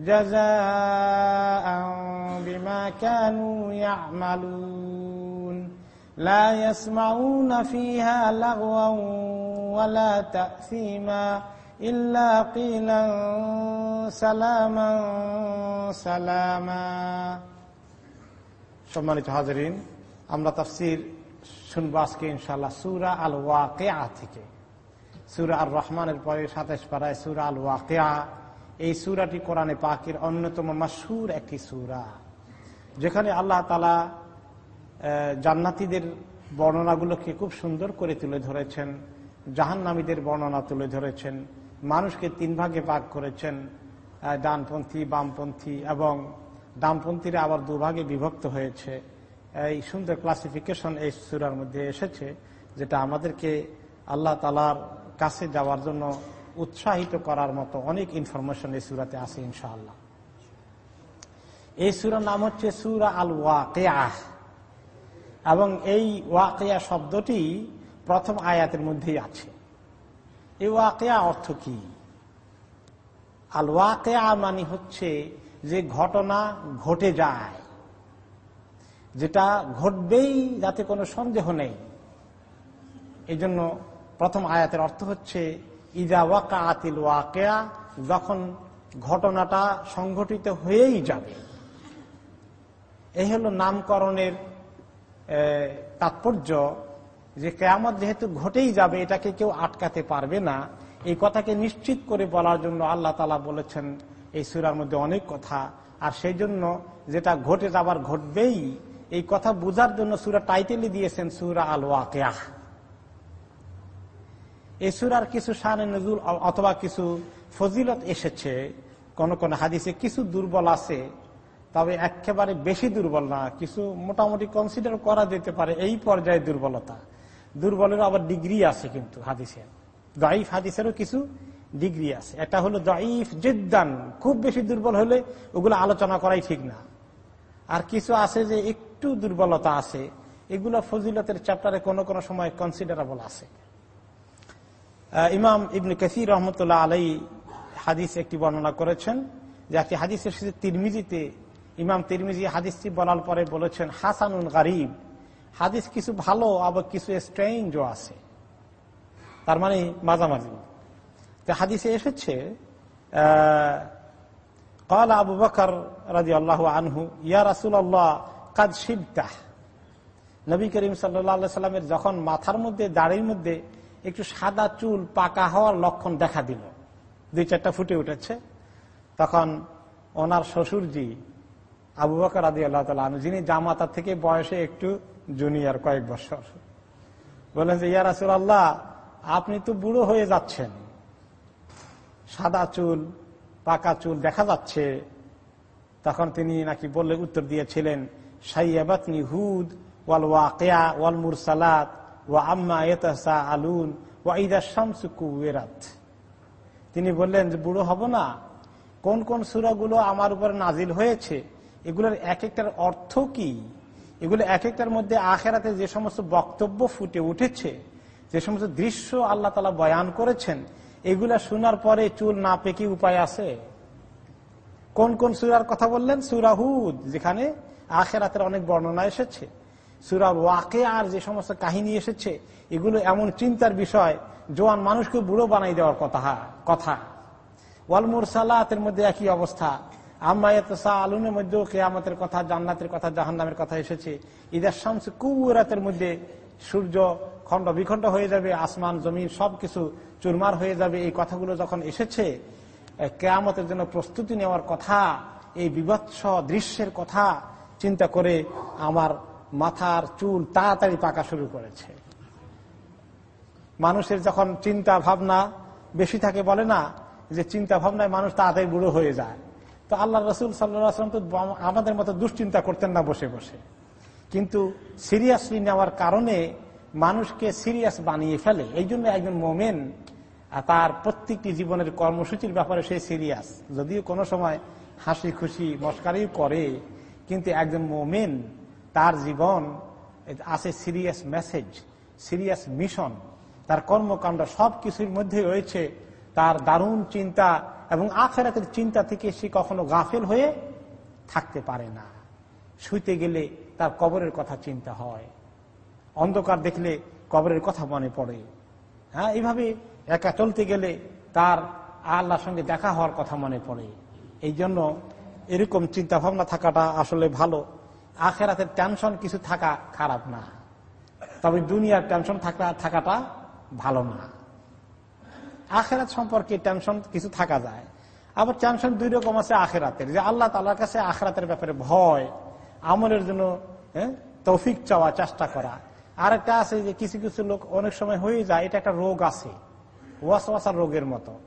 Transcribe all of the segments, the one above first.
جزاء بما كانوا يعملون لا يسمعون فيها لغوا ولا تأثيما إلا قيلا سلاما سلاما সম্মানিত হাজরিন আমরা তাফসির শুনবো আজকে ইনশাল্লাহ সুরা আল ওয়াকেয়া থেকে সুরা আর রহমানের পরে সাতাশ পাড়ায় সুরা আল ওয়াকেয়া এই সুরাটি কোরআনে পাকের অন্যতম মাসুর একটি সুরা। যেখানে আল্লাহ তালা জান্নাতিদের বর্ণনাগুলোকে খুব সুন্দর করে তুলে ধরেছেন, জাহান্নামীদের বর্ণনা তুলে ধরেছেন, মানুষকে তিন ভাগে ভাগ করেছেন ডানপন্থী, বামপন্থী এবং ডানপন্থীরা আবার দুভাগে বিভক্ত হয়েছে। এই সুন্দর ক্লাসিফিকেশন এই সুরার মধ্যে এসেছে, যেটা আমাদেরকে আল্লাহ তালার কাছে যাওয়ার জন্য উৎসাহিত করার মতো অনেক ইনফরমেশন এই সুরাতে আছে ইনশাআল্লাহ। এই সুরার নাম হচ্ছে সুরা আল ওয়াকেয়া এবং এই ওয়াকেয়া শব্দটি প্রথম আয়াতের মধ্যেই আছে। এই ওয়াকেয়া অর্থ কি? আল ওয়াকেয়া মানে হচ্ছে যে ঘটনা ঘটে যায়। যেটা ঘটবেই যাতে কোনো সন্দেহ নেই। এই জন্য প্রথম আয়াতের অর্থ হচ্ছে ইদা ওয়াকা আতিল ওয়াকেয়া, যখন ঘটনাটা সংঘটিত হয়েই যাবে। এই হলো নামকরণের তাৎপর্য যে কেয়ামত যেহেতু ঘটেই যাবে, এটাকে কেউ আটকাতে পারবে না। এই কথাকে নিশ্চিত করে বলার জন্য আল্লাহ তালা বলেছেন, এই সুরার মধ্যে অনেক কথা। আর সেই জন্য যেটা ঘটে যাবার ঘটবেই, এই কথা বোঝার জন্য সুরা টাইটেলই দিয়েছেন সুরা আল ওয়াকেয়া এই সুরার কিছু শানে নজুল অথবা কিছু ফজিলত এসেছে, কোন কোন হাদিসে কিছু দুর্বল আছে, তবে একেবারে বেশি দুর্বল না, কিছু মোটামুটি কনসিডার করা যেতে পারে এই পর্যায়ে দুর্বলতা। দুর্বলের আবার ডিগ্রি আছে কিন্তু হাদিসের দাইফ হাদিসেরও কিছু ডিগ্রি আছে। এটা হলো দাইফ জিদ্দান, খুব বেশি দুর্বল হলে ওগুলো আলোচনা করাই ঠিক না। আর কিছু আছে যে একটু দুর্বলতা আছে, এগুলো ফজিলতের চ্যাপ্টারে কোনো কোনো সময় কনসিডারেবল আছে। ইমাম ইবনে কাসির রহমতুল্লাহ আলাই হাদিস একটি বর্ণনা করেছেন যে একটি হাদিসের সাথে তিরমিজিতে ইমাম তিরমিজি হাদিসটি বলার পরে বলেছেন হাসানুন গরিব হাদিস কিছু ভালো আবার কিছু স্ট্রেঞ্জও আছে তার মানে মাঝামাঝি তো হাদিসে এসেছে قال আবু বকর রাজি আল্লাহ আনহু ইয়া রাসুল আল্লাহ কাদ শিবতাহ নবী করিম সাল্লা সাল্লামের যখন মাথার মধ্যে দাড়ির মধ্যে একটু সাদা চুল পাকা হওয়ার লক্ষণ দেখা দিল। দুই চারটা ফুটে উঠেছে। তখন ওনার শ্বশুরজি আবু বকর আদি আল্লাহ তালা যিনি জামাতার থেকে বয়সে একটু জুনিয়র, কয়েক বছর, বললেন যে ইয়ার ইয়ারাসুল আল্লাহ আপনি তো বুড়ো হয়ে যাচ্ছেন। সাদা চুল, পাকা চুল দেখা যাচ্ছে। তখন তিনি নাকি বললে, উত্তর দিয়েছিলেন, সাইয়াবাতনি হুদ ওয়াল ওয়াকিয়া ওয়াল মুরসালাত। আম্মা আলুন কুয়েরাত তিনি বললেন, যে বুড়ো হব না? কোন কোন সুরাগুলো আমার উপরে নাজিল হয়েছে? এগুলোর এক একটার অর্থ কি? এগুলো এক একটার মধ্যে আখেরাতে যে সমস্ত বক্তব্য ফুটে উঠেছে, যে সমস্ত দৃশ্য আল্লাহ তালা বয়ান করেছেন, এগুলা শোনার পরে চুল না পেকি উপায় আছে? কোন কোন সুরার কথা বললেন? সুরাহুদ যেখানে আখেরাতের অনেক বর্ণনা এসেছে। সুরা ওয়াকে আর যে সমস্ত কাহিনী এসেছে, এগুলো এমন চিন্তার বিষয়, জোয়ান মানুষকে বুড়ো বানাই দেওয়ার কথা কথা। ওয়ালমুর সালাতের মধ্যে একই অবস্থা। আম্মায়াতসা আলুনের মধ্যেও কেয়ামতের কথা, জান্নাতের কথা, জাহান্নামের কথা এসেছে। ঈদের শামস কুয়াতের মধ্যে সূর্য খণ্ড বিখণ্ড হয়ে যাবে, আসমান, জমিন সবকিছু চুরমার হয়ে যাবে। এই কথাগুলো যখন এসেছে কেয়ামতের জন্য প্রস্তুতি নেওয়ার কথা, এই বিভৎস দৃশ্যের কথা চিন্তা করে আমার মাথার চুল তাড়াতাড়ি পাকা শুরু করেছে। মানুষের যখন চিন্তা ভাবনা বেশি থাকে, বলে না যে চিন্তা ভাবনায় মানুষ তাড়াতাড়ি বুড়ো হয়ে যায়। তো আল্লাহ রসুল সাল্লাম তো আমাদের মতো দুশ্চিন্তা করতেন না বসে বসে। কিন্তু সিরিয়াসলি নেওয়ার কারণে মানুষকে সিরিয়াস বানিয়ে ফেলে। এই জন্য একজন মোমেন তার প্রত্যেকটি জীবনের কর্মসূচির ব্যাপারে সে সিরিয়াস। যদিও কোনো সময় হাসি খুশি মস্কারিও করে, কিন্তু একজন মোমেন তার জীবন আছে সিরিয়াস মেসেজ, সিরিয়াস মিশন। তার কর্মকাণ্ড সব কিছুর মধ্যে রয়েছে। তার দারুণ চিন্তা এবং আখেরাতের চিন্তা থেকে সে কখনো গাফেল হয়ে থাকতে পারে না। শুইতে গেলে তার কবরের কথা চিন্তা হয়। অন্ধকার দেখলে কবরের কথা মনে পড়ে। হ্যাঁ এইভাবে একা চলতে গেলে তার আল্লাহর সঙ্গে দেখা হওয়ার কথা মনে পড়ে। এই জন্য এরকম চিন্তা ভাবনা থাকাটা আসলে ভালো। আখেরাতের টেনশন কিছু থাকা খারাপ না। তবে দুনিয়ার টেনশন থাকা থাকাটা ভালো না। আখেরাত সম্পর্কে টেনশন কিছু থাকা যায়। আবার টেনশন দুই রকম আছে আখেরাতের। যে আল্লাহ তালার কাছে আখেরাতের ব্যাপারে ভয় আমলের জন্য হ্যাঁ, তৌফিক চাওয়া চেষ্টা করা। আর একটা আছে যে কিছু কিছু লোক অনেক সময় হয়ে যায় এটা একটা রোগ আছে। ওয়াসার রোগের মতো।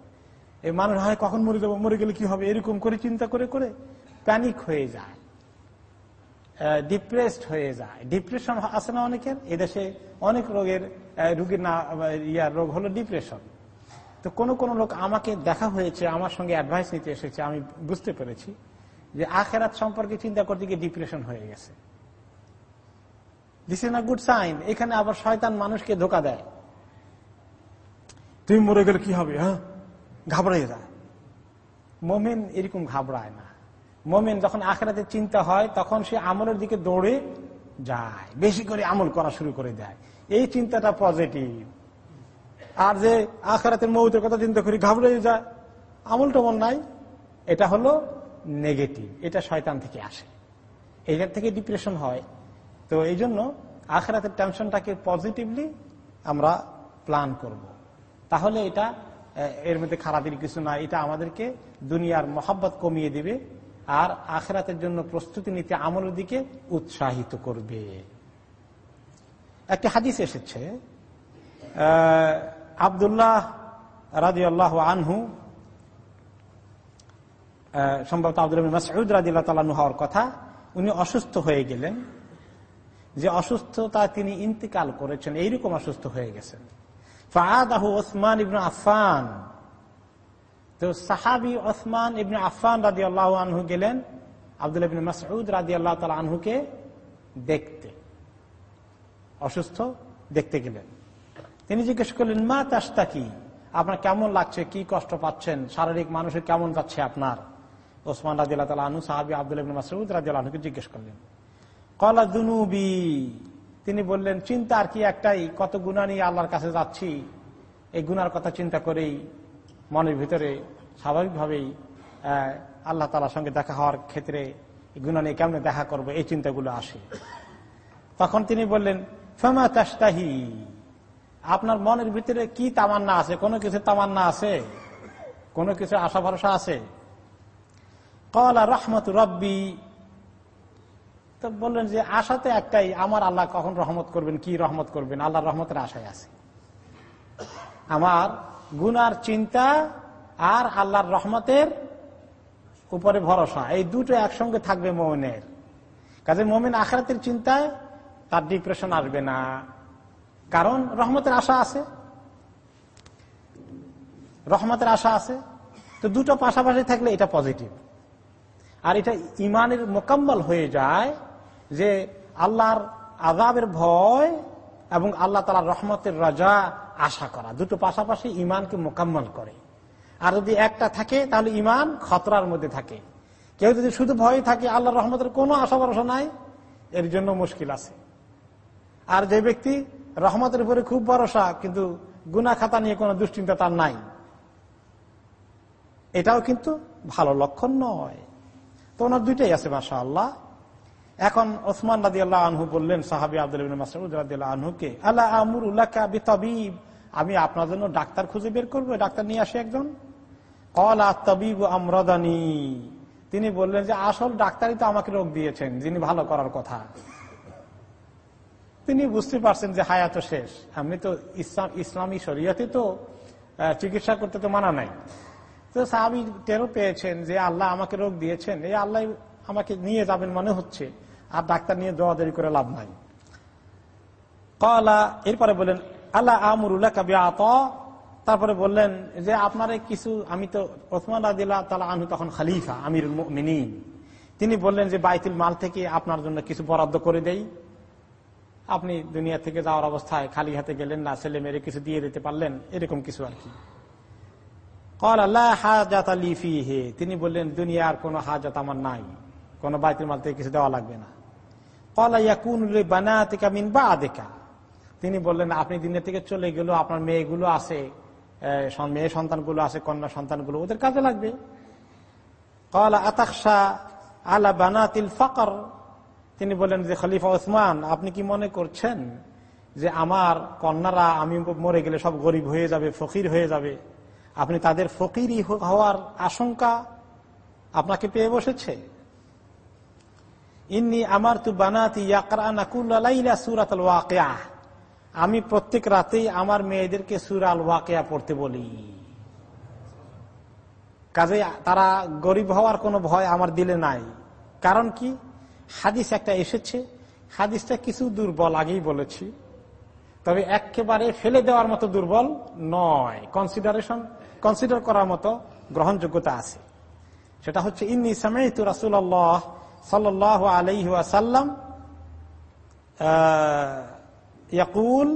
এই মানুষ হয় কখন মরে যাব মরে গেলে কি হবে? এরকম করে চিন্তা করে করে প্যানিক হয়ে যায়। ডিপ্রেসড হয়ে যায়। ডিপ্রেশন আছে না অনেকের? এদেশে অনেক রোগের রুগীর না ইয়ার রোগ হলো ডিপ্রেশন তো কোন কোন লোক আমাকে দেখা হয়েছে, আমার সঙ্গে অ্যাডভাইস নিতে এসেছে, আমি বুঝতে পেরেছি যে আখেরাত সম্পর্কে চিন্তা করতে গিয়ে ডিপ্রেশন হয়ে গেছে। দিস ইজ না গুড সাইন এখানে আবার শয়তান মানুষকে ধোকা দেয়। তুমি মরে গেলে কি হবে হ্যাঁ? ঘাবড়াই যায়। মোমেন এরকম ঘাবড়ায় না। মোমেন যখন আখেরাতে চিন্তা হয়, তখন সে আমলের দিকে দৌড়ে যায়। বেশি করে আমল করা শুরু করে দেয়। এই চিন্তাটা পজিটিভ আর যে আখেরাতের মৌতের কথা চিন্তা করি, ঘাবড়ে যায়। আমল টমল নাই। এটা হলো নেগেটিভ এটা শয়তান থেকে আসে। এইটার থেকে ডিপ্রেশন হয়। তো এই জন্য আখেরাতের টেনশনটাকে পজিটিভলি আমরা প্ল্যান করব। তাহলে এটা এর মধ্যে খারাপের কিছু না এটা আমাদেরকে দুনিয়ার মহাব্বত কমিয়ে দিবে। আর আখরাতের জন্য প্রস্তুতি নিতে আমলের দিকে উৎসাহিত করবে। একটি হাদিস এসেছে আবদুল্লাহ রাজি আল্লাহ আনহু সম্ভবত আব্দুল মাসউদ রাজি আল্লাহ হওয়ার কথা, উনি অসুস্থ হয়ে গেলেন। যে অসুস্থতা তিনি ইন্তিকাল করেছেন, এইরকম অসুস্থ হয়ে গেছেন। ফাহাদাহু ওসমান ইবনু আফান তো সাহাবি ওসমান ইবনু আফান রাজি আল্লাহ আনহু গেলেন আবদুল ইবিন মাসউদ রাজি আল্লাহ তালা আনহুকে দেখতে, অসুস্থ দেখতে গেলেন। তিনি জিজ্ঞেস করলেন, মা তাস্তা কি? আপনার কেমন লাগছে? কি কষ্ট পাচ্ছেন? শারীরিক মানুষের কেমন যাচ্ছে আপনার? ওসমান রাজিল্লাহ তালা আনু সাহাবি আব্দুল ইবিন মাসউদ রাজি আনহুকে জিজ্ঞেস করলেন। কলা দুনুবি? তিনি বললেন, চিন্তা আর কি একটাই, কত গুণা নিয়ে আল্লাহর কাছে যাচ্ছি, এই গুনার কথা চিন্তা করেই মনের ভিতরে স্বাভাবিকভাবেই আল্লাহ তালার সঙ্গে দেখা হওয়ার ক্ষেত্রে গুণা নিয়ে কেমন দেখা করব, এই চিন্তাগুলো আসে। তখন তিনি বললেন, ফেমা তাস্তাহি আপনার মনের ভিতরে কি তামান্না আছে? কোনো কিছু তামান্না আছে? কোনো কিছু আশা ভরসা আছে? কলা রহমত রব্বি তো বললেন যে আশাতে একটাই, আমার আল্লাহ কখন রহমত করবেন, কি রহমত করবেন? আল্লাহ রহমতের আশায় আছে। আমার গুনার চিন্তা আর আল্লাহর রহমতের উপরে ভরসা। এই দুটো একসঙ্গে থাকবে মোমেনের। কাজে মোমেন আখরাতের চিন্তায় তার ডিপ্রেশন আসবে না। কারণ রহমতের আশা আছে। রহমতের আশা আছে। তো দুটো পাশাপাশি থাকলে এটা পজিটিভ আর এটা ইমানের মোকাম্মল হয়ে যায় যে আল্লাহর আজাবের ভয় এবং আল্লাহ তালার রহমতের রাজা আশা করা। দুটো পাশাপাশি ইমানকে মোকাম্মল করে। আর যদি একটা থাকে, তাহলে ইমান খতরার মধ্যে থাকে। কেউ যদি শুধু ভয় থাকে আল্লাহ রহমতের কোনো আশা ভরসা নাই, এর জন্য মুশকিল আছে। আর যে ব্যক্তি রহমতের উপরে খুব ভরসা, কিন্তু গুনা খাতা নিয়ে কোনো দুশ্চিন্তা তার নাই, এটাও কিন্তু ভালো লক্ষণ নয়। তো ওনার দুইটাই আছে মাসা আল্লাহ এখন ওসমান রাদি আল্লাহ আনহু বললেন, সাহাবি আব্দুল আল্লাহ আনহুকে আল্লাহ আমুর উল্লাহ তবিব আমি আপনার জন্য ডাক্তার খুঁজে বের করব, ডাক্তার নিয়ে আসে একজন? কলা আমরদানি। তিনি বললেন যে, আসল ডাক্তারই তো আমাকে রোগ দিয়েছেন, যিনি ভালো করার কথা। তিনি বুঝতে পারছেন যে হায়াত শেষ। আমি তো ইসলাম, ইসলামী শরিয়াতে তো চিকিৎসা করতে তো মানা নাই। তো সাহাবি টেরও পেয়েছেন যে, আল্লাহ আমাকে রোগ দিয়েছেন, এই আল্লাহ আমাকে নিয়ে যাবেন মনে হচ্ছে। আর ডাক্তার নিয়ে দেরি করে লাভ নাই। কলা, এরপরে বললেন আল্লাহ আমরুল্লাহ কাবি আত তারপরে বললেন যে, আপনারে কিছু, আমি তো ওসমান তখন খালিফা আমির মিনী তিনি বললেন যে, বাইতুল মাল থেকে আপনার জন্য কিছু বরাদ্দ করে দেই। আপনি দুনিয়া থেকে যাওয়ার অবস্থায় খালি হাতে গেলেন না ছেলে মেরে কিছু দিয়ে দিতে পারলেন, এরকম কিছু আর কি। তিনি বললেন, দুনিয়ার কোনো হাজাত আমার নাই। কোনো বাইতুল মাল থেকে কিছু দেওয়া লাগবে না। তিনি বললেন, আপনি দিনের থেকে চলে গেল, আপনার মেয়েগুলো আছে মেয়ে সন্তানগুলো আছে, কন্যা সন্তানগুলো, ওদের কাজে লাগবে। কলা আতাকশা আলা বানাতিল ফকর। তিনি বললেন যে, খলিফা ওসমান, আপনি কি মনে করছেন যে আমার কন্যারা আমি মরে গেলে সব গরিব হয়ে যাবে, ফকির হয়ে যাবে? আপনি তাদের ফকিরই হওয়ার আশঙ্কা আপনাকে পেয়ে বসেছে? ইন্নি আমার তু বানাতি সুরাত ওয়াকিয়া। আমি প্রত্যেক রাতেই আমার মেয়েদেরকে সুরাল ওয়াকিয়া পড়তে বলি। কাজে তারা গরিব হওয়ার কোনো ভয় আমার দিলে নাই। কারণ কি? হাদিস একটা এসেছে, হাদিসটা কিছু দুর্বল আগেই বলেছি। তবে একেবারে ফেলে দেওয়ার মতো দুর্বল নয়। কনসিডারেশন কনসিডার করার মতো গ্রহণযোগ্যতা আছে। সেটা হচ্ছে, ইন্নি সামাইতু রাসুল্লাহ সাল আলাইহি আসাল্লাম ইয়াকুল,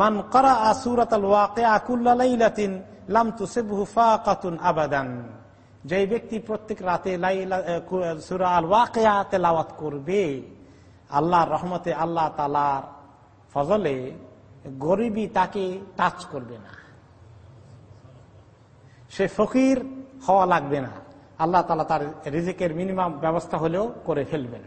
মান করা আসুরাত ওয়াকিন লাম তুসিবহু ফাকাতুন আবাদান। যে ব্যক্তি প্রত্যেক রাতে সুরা আল ওয়াকিয়া তেলাওয়াত করবে, আল্লাহর রহমতে আল্লাহ তালার ফজলে গরিবী তাকে টাচ করবে না। সে ফকির হওয়া লাগবে না। আল্লাহ তালা তার রিজিকের মিনিমাম ব্যবস্থা হলেও করে ফেলবেন।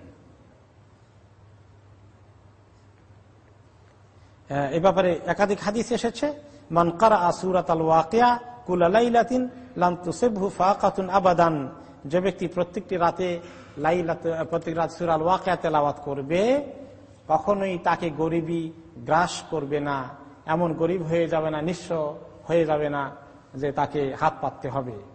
এ ব্যাপারে একাধিক হাদিস এসেছে মানকারা আসুরাত আল ওয়াকিয়া কুলালাইলাতিন লান্তুসেবহু ফাকাতুন আবাদান। যে ব্যক্তি প্রত্যেকটি রাতে লাইলাত, প্রত্যেক রাত সুরাল ওয়াকিয়া তেলাওয়াত করবে, কখনোই তাকে গরিবী গ্রাস করবে না। এমন গরিব হয়ে যাবে না, নিঃস্ব হয়ে যাবে না যে তাকে হাত পাততে হবে।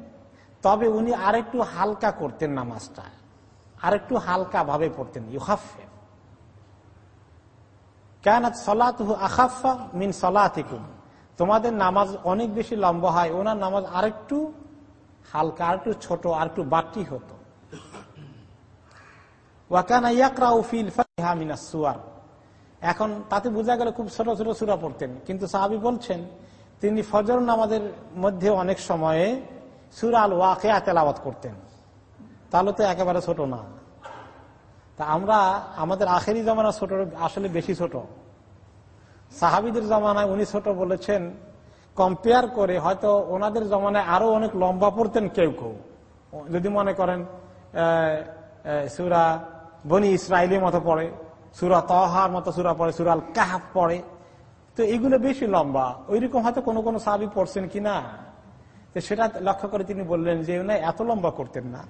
তবে উনি আরেকটু হালকা করতেন নামাজটা। আরেকটু হালকা ভাবে পড়তেন। ইউহাফে কেন সলাতুহু আখাফা মিন সলাতিকুম। তোমাদের নামাজ অনেক বেশি লম্বা হয়, ওনার নামাজ আরেকটু হালকা, আরেকটু ছোট আর একটু বাটি হতো এখন তাতে বোঝা গেল খুব ছোট ছোট সুরা পড়তেন। কিন্তু সাহাবি বলছেন, তিনি ফজর নামাজের মধ্যে অনেক সময়ে সুরাল ওয়াকেয়া তেলাওয়াত করতেন। তাহলে তো একেবারে ছোট না। তা আমরা, আমাদের আখেরি জমানা ছোট, আসলে বেশি ছোট। সাহাবিদের জমানায় উনি ছোট বলেছেন, কম্পেয়ার করে হয়তো ওনাদের জমানায় আরও অনেক লম্বা পড়তেন কেউ কেউ। যদি মনে করেন সুরা বনি ইসরায়েলের মতো পড়ে, সুরা তহার মতো সুরা পড়ে সুরাল কাহাফ পড়ে, তো এগুলো বেশি লম্বা। ওইরকম হয়তো কোনো কোনো সাহাবি পড়ছেন কিনা? তো সেটা লক্ষ্য করে তিনি বললেন যে উনি এত লম্বা করতেন না।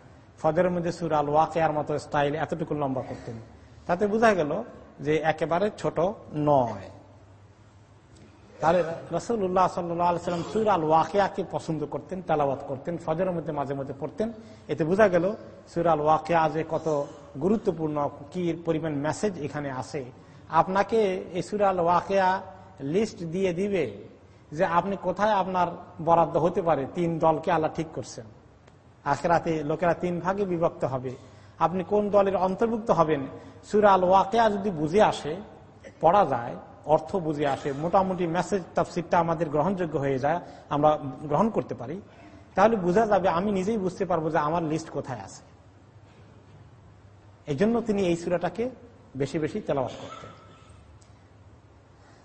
ফদের মধ্যে সুরাল ওয়াকেয়ার মতো স্টাইল এতটুকু লম্বা করতেন। তাতে বোঝা গেল যে একেবারে ছোট নয়। তাহলে রসুল্লাহ সাল্লাম সুর আল ওয়াকিয়াকে পছন্দ করতেন তালাবাত করতেন, ফজরের মধ্যে মাঝে মধ্যে পড়তেন। এতে বোঝা গেল সুর আল ওয়াকিয়া যে কত গুরুত্বপূর্ণ, কি পরিমাণ মেসেজ এখানে আসে। আপনাকে এই সুর আল ওয়াকিয়া লিস্ট দিয়ে দিবে। যে আপনি কোথায় আপনার বরাদ্দ হতে পারে, তিন দলকে আল্লাহ ঠিক করছেন? আখেরাতে লোকেরা তিন ভাগে বিভক্ত হবে। আপনি কোন দলের অন্তর্ভুক্ত হবেন? সুর ওয়াকেয়া যদি বুঝে আসে, পড়া যায়, অর্থ বুঝে আসে, মোটামুটি মেসেজ তাফসিরটা আমাদের গ্রহণযোগ্য হয়ে যায়, আমরা গ্রহণ করতে পারি, তাহলে বোঝা যাবে, আমি নিজেই বুঝতে পারব যে আমার লিস্ট কোথায় আছে। এই জন্য তিনি এই সুরাটাকে বেশি বেশি তেলাবাস করতেন।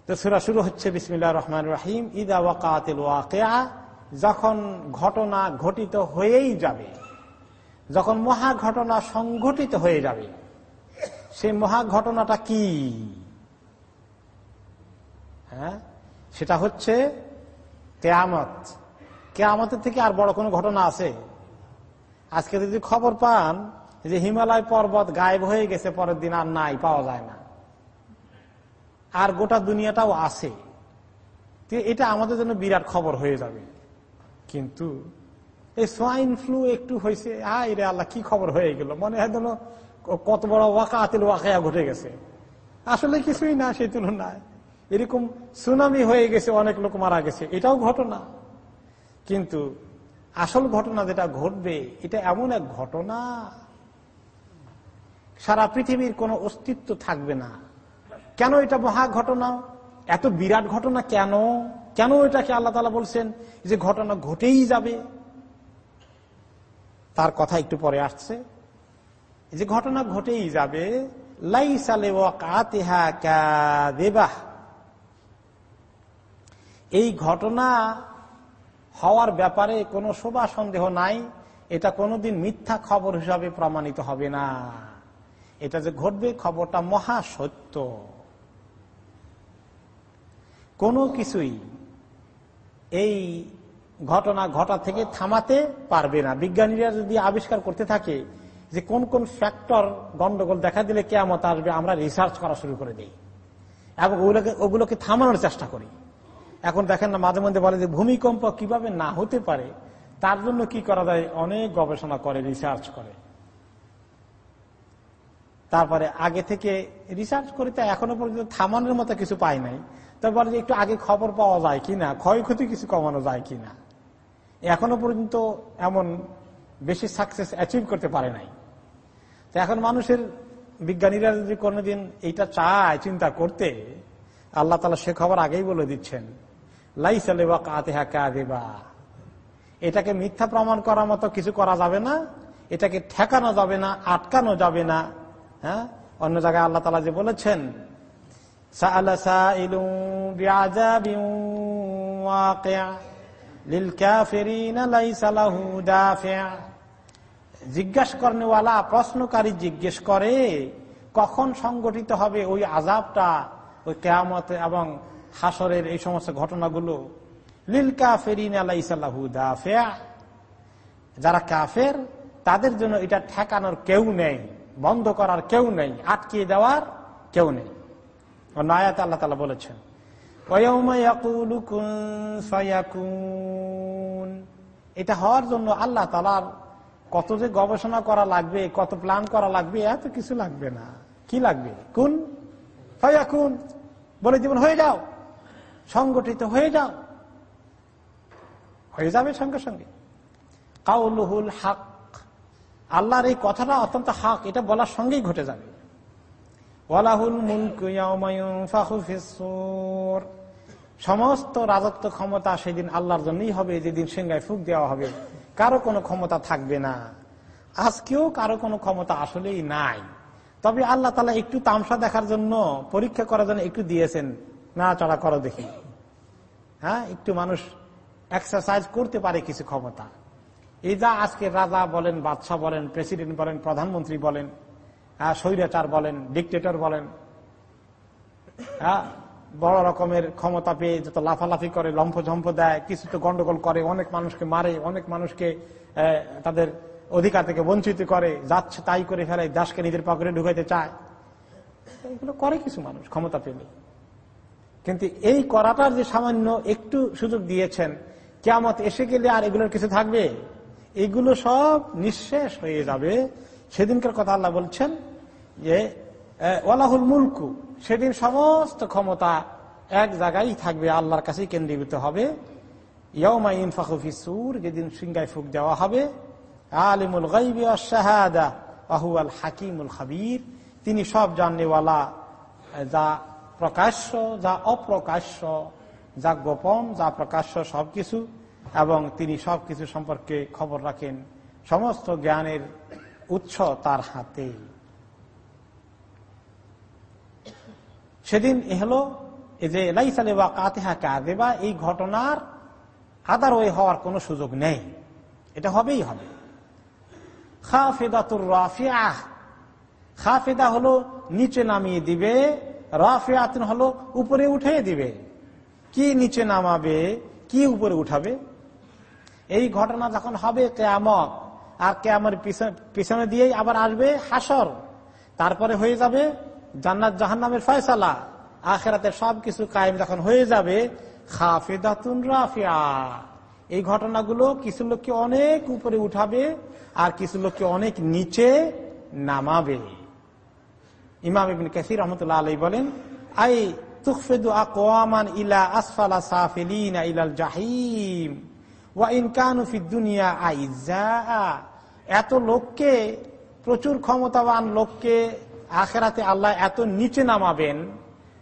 তো সুরা শুরু হচ্ছে বিসমিল্লা রহমান রাহিম, ইদা ওয়াকাতিল ওয়াকেয়া যখন ঘটনা ঘটিত হয়েই যাবে, যখন মহা ঘটনা সংঘটিত হয়ে যাবে, সেই মহা ঘটনাটা কি? হ্যাঁ? সেটা হচ্ছে কেয়ামত। কেয়ামতের থেকে আর বড় কোনো ঘটনা আছে? আজকে যদি খবর পান যে হিমালয় পর্বত গায়েব হয়ে গেছে, পরের দিন আর নাই, পাওয়া যায় না। আর গোটা দুনিয়াটাও আছে। এটা আমাদের জন্য বিরাট খবর হয়ে যাবে। কিন্তু এই সোয়াইন ফ্লু একটু হয়েছে, আয় রে আল্লাহ, কি খবর হয়ে গেল? মনে হয় যেন কত বড় ওয়াকা আতিল ওয়াকায়া ঘটে গেছে। আসলে কিছুই না, সেই তুলনায়। এরকম সুনামি হয়ে গেছে, অনেক লোক মারা গেছে, এটাও ঘটনা। কিন্তু আসল ঘটনা যেটা ঘটবে, এটা এমন এক ঘটনা। সারা পৃথিবীর কোনো অস্তিত্ব থাকবে না। কেন এটা মহা ঘটনা? এত বিরাট ঘটনা কেন? কেন এটাকে আল্লাহ তালা বলছেন যে ঘটনা ঘটেই যাবে? তার কথা একটু পরে আসছে। যে ঘটনা ঘটেই যাবে এই ঘটনা হওয়ার ব্যাপারে কোনো শোভা সন্দেহ নাই, এটা কোনোদিন মিথ্যা খবর হিসাবে প্রমাণিত হবে না। এটা যে ঘটবে খবরটা মহা সত্য। কোনো কিছুই এই ঘটনা ঘটা থেকে থামাতে পারবে না। বিজ্ঞানীরা যদি আবিষ্কার করতে থাকে যে কোন কোন ফ্যাক্টর গন্ডগোল দেখা দিলে কেমত আসবে, আমরা রিসার্চ করা শুরু করে দিই এবং ওগুলোকে ওগুলোকে থামানোর চেষ্টা করি। এখন দেখেন না, মাঝে মধ্যে বলে যে ভূমিকম্প কীভাবে না হতে পারে, তার জন্য কি করা যায়? অনেক গবেষণা করে রিসার্চ করে। তারপরে আগে থেকে রিসার্চ করে, তো এখনও পর্যন্ত থামানোর মতো কিছু পাই নাই। তারপরে যে একটু আগে খবর পাওয়া যায় কিনা ক্ষয়ক্ষতি কিছু কমানো যায় কিনা এখনও পর্যন্ত এমন বেশি সাকসেস অ্যাচিভ করতে পারে নাই। তো এখন মানুষের বিজ্ঞানীরা যদি কোনোদিন এইটা চায় চিন্তা করতে, আল্লাহ তালা সে খবর আগেই বলে দিচ্ছেন লাই লাইসালেবা কাতেহা কাদেবা এটাকে মিথ্যা প্রমাণ করার মতো কিছু করা যাবে না, এটাকে ঠেকানো যাবে না, আটকানো যাবে না। হ্যাঁ? অন্য জায়গায় আল্লাহ তালা যে বলেছেন জিজ্ঞাসা করেনা প্রশ্নকারী জিজ্ঞেস করে, কখন সংগঠিত হবে ওই আজাবটা ওই কেয়ামত এবং হাসরের এই সমস্ত ঘটনাগুলো? লিল কাফেরিন আলাইসাল্লাহু দাফেয়া যারা কাফের, তাদের জন্য এটা ঠেকানোর কেউ নেই। বন্ধ করার কেউ নেই, আটকিয়ে দেওয়ার কেউ নেই। নায়াত আল্লাহ তালা বলেছেন এটা হওয়ার জন্য আল্লাহ তালার কত যে গবেষণা করা লাগবে, কত প্ল্যান করা লাগবে, এত কিছু লাগবে না। কি লাগবে? কোন বলে জীবন হয়ে যাও, সংগঠিত হয়ে যাও। হয়ে যাবে সঙ্গে সঙ্গে। কাউলুহুল হাক আল্লাহর এই কথাটা অত্যন্ত হাক, এটা বলার সঙ্গেই ঘটে যাবে। সমস্ত রাজত্ব ক্ষমতা সেদিন আল্লাহর জন্যই হবে, যেদিন সিংহায় ফুক দেওয়া হবে। কারও কোনো ক্ষমতা থাকবে না। আজকেও কারও কোনো ক্ষমতা আসলেই নাই। তবে আল্লাহ তালা একটু তামসা দেখার জন্য, পরীক্ষা করার জন্য একটু দিয়েছেন না চড়া করো দেখি। হ্যাঁ একটু মানুষ এক্সারসাইজ করতে পারে কিছু ক্ষমতা। এই যা আজকে রাজা বলেন, বাদশাহ বলেন, প্রেসিডেন্ট বলেন, প্রধানমন্ত্রী বলেন হ্যাঁ স্বৈরাচার বলেন, ডিকটেটর বলেন হ্যাঁ বড় রকমের ক্ষমতা পেয়ে যত লাফালাফি করে লম্ফঝম্প দেয়, কিছু তো গন্ডগোল করে, অনেক মানুষকে মারে, অনেক মানুষকে তাদের অধিকার থেকে বঞ্চিত করে, যাচ্ছে তাই করে ফেলে দাসকে নিজের পকেটে ঢুকাইতে চায়। এগুলো করে কিছু মানুষ, ক্ষমতা পেলে। কিন্তু এই করাটার যে সামান্য একটু সুযোগ দিয়েছেন কেমত এসে গেলে আর এগুলোর কিছু থাকবে? এগুলো সব নিঃশেষ হয়ে যাবে। সেদিনকার কথা আল্লাহ বলছেন যে ওয়ালাহুল মুলকু, সেদিন সমস্ত ক্ষমতা এক জায়গায় থাকবে, আল্লাহর কাছে কেন্দ্রীভূত হবে। ইয়মাইন ফাহুফিসুর যেদিন সিংগায় ফুক দেওয়া হবে। আলিমুল গাইবি শাহাদা আহুয়াল হাকিমুল হাবির তিনি সব জাননেওয়ালা যা প্রকাশ্য, যা অপ্রকাশ্য, যা গোপন, যা প্রকাশ্য সবকিছু এবং তিনি সবকিছু সম্পর্কে খবর রাখেন। সমস্ত জ্ঞানের উৎস তার হাতে। সেদিন এ হলো যে লাইসালে বা কাতেহা কাদেবা এই ঘটনার আদার ওয়ে হওয়ার কোনো সুযোগ নেই। এটা হবেই হবে। খাফেদাতুর রাফিয়া খাফেদা হলো নিচে নামিয়ে দিবে রাফিয়াতুন হলো উপরে উঠে দিবে। কি নিচে নামাবে, কি উপরে উঠাবে? এই ঘটনা যখন হবে কেয়ামত, আর কেয়ামের পিছনে দিয়েই আবার আসবে হাসর তারপরে হয়ে যাবে জান্নাত জাহান্নামের ফয়সালা। আখেরাতে সবকিছু কায়েম যখন হয়ে যাবে এই ঘটনাগুলো কিছু লোককে অনেক উপরে উঠাবে, আর কিছু লোককে অনেক নিচে নামাবে। ইমাম ইবিন কাসির রহমতুল্লাহ আলাই বলেন, আই তুকফেদু আকোয়ামান ইলা আসফালা সাফিলিনা ইলাল জাহিম। দুনিয়া এত লোককে, প্রচুর ক্ষমতাবান লোককে আখেরাতে আল্লাহ এত নিচে নামাবেন,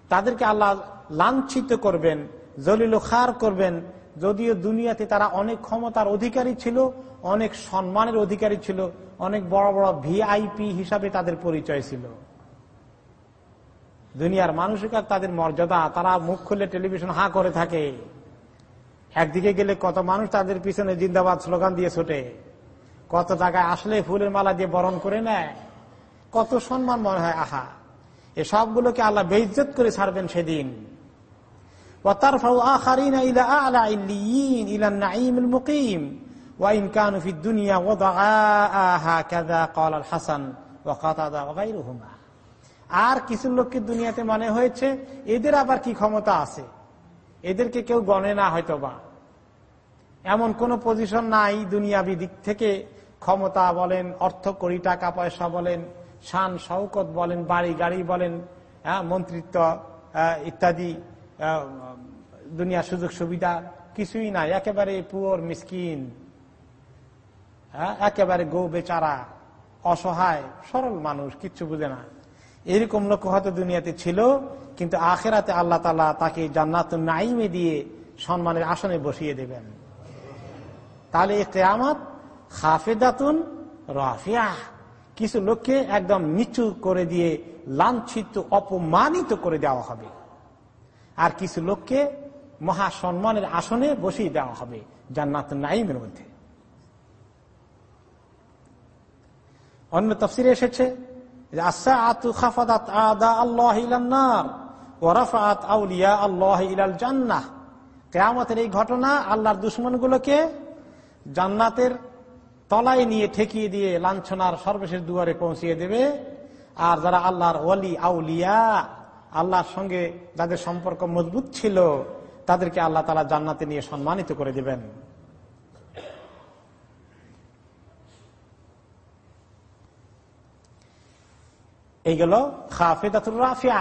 তাদেরকে আল্লাহ লাঞ্ছিত করবেন, জলিল খার করবেন। যদিও দুনিয়াতে তারা অনেক ক্ষমতার অধিকারী ছিল, অনেক সম্মানের অধিকারী ছিল, অনেক বড় বড় ভিআইপি হিসাবে তাদের পরিচয় ছিল। দুনিয়ার মানুষের তাদের মর্যাদা, তারা মুখ খুলে টেলিভিশন হা করে থাকে। একদিকে গেলে কত মানুষ তাদের পিছনে জিন্দাবাদ স্লোগান দিয়ে ছোটে। কত জায়গায় আসলে ফুলের মালা দিয়ে বরণ করে নেয়। কত সম্মান মনে হয়, আহা। এ সবগুলোকে আল্লাহ বেইজত করে ছাড়বেন সেদিন। আর কিছু লোককে দুনিয়াতে মনে হয়েছে, এদের আবার কি ক্ষমতা আছে? এদেরকে কেউ গণে না হয়তো বা এমন কোন পজিশন নাই দুনিয়াবি দিক থেকে। ক্ষমতা বলেন, অর্থ করি, টাকা পয়সা বলেন, শান, শওকত বলেন, বাড়ি, গাড়ি বলেন হ্যাঁ মন্ত্রিত্ব ইত্যাদি দুনিয়া সুযোগ সুবিধা কিছুই নাই। একেবারে পুয়র মিসকিন হ্যাঁ একেবারে গো বেচারা, অসহায়, সরল মানুষ, কিচ্ছু বুঝে না। এরকম লোক হয়তো দুনিয়াতে ছিল কিন্তু আখেরাতে আল্লাহ তালা তাকে জান্নাত নাইমে দিয়ে সম্মানের আসনে বসিয়ে দেবেন। তাহলে এই কেয়ামত খাফেদাতুন রাফিয়া কিছু লোককে একদম নিচু করে দিয়ে, লাঞ্ছিত, অপমানিত করে দেওয়া হবে। আর কিছু লোককে মহা সম্মানের আসনে বসিয়ে দেওয়া হবে জান্নাত নাইমের মধ্যে। অন্য তফসিরে এসেছে কেয়ামতের এই ঘটনা আল্লাহর দুশ্মন গুলোকে জান্নাতের তলায় নিয়ে ঠেকিয়ে দিয়ে লাঞ্ছনার সর্বশেষ দুয়ারে পৌঁছিয়ে দেবে। আর যারা আল্লাহর ওয়ালি আউলিয়া, আল্লাহর সঙ্গে যাদের সম্পর্ক মজবুত ছিল, তাদেরকে আল্লাহ তালা জান্নাতে নিয়ে সম্মানিত করে দেবেন। এই গেল খাফেদাতুর রাফিয়া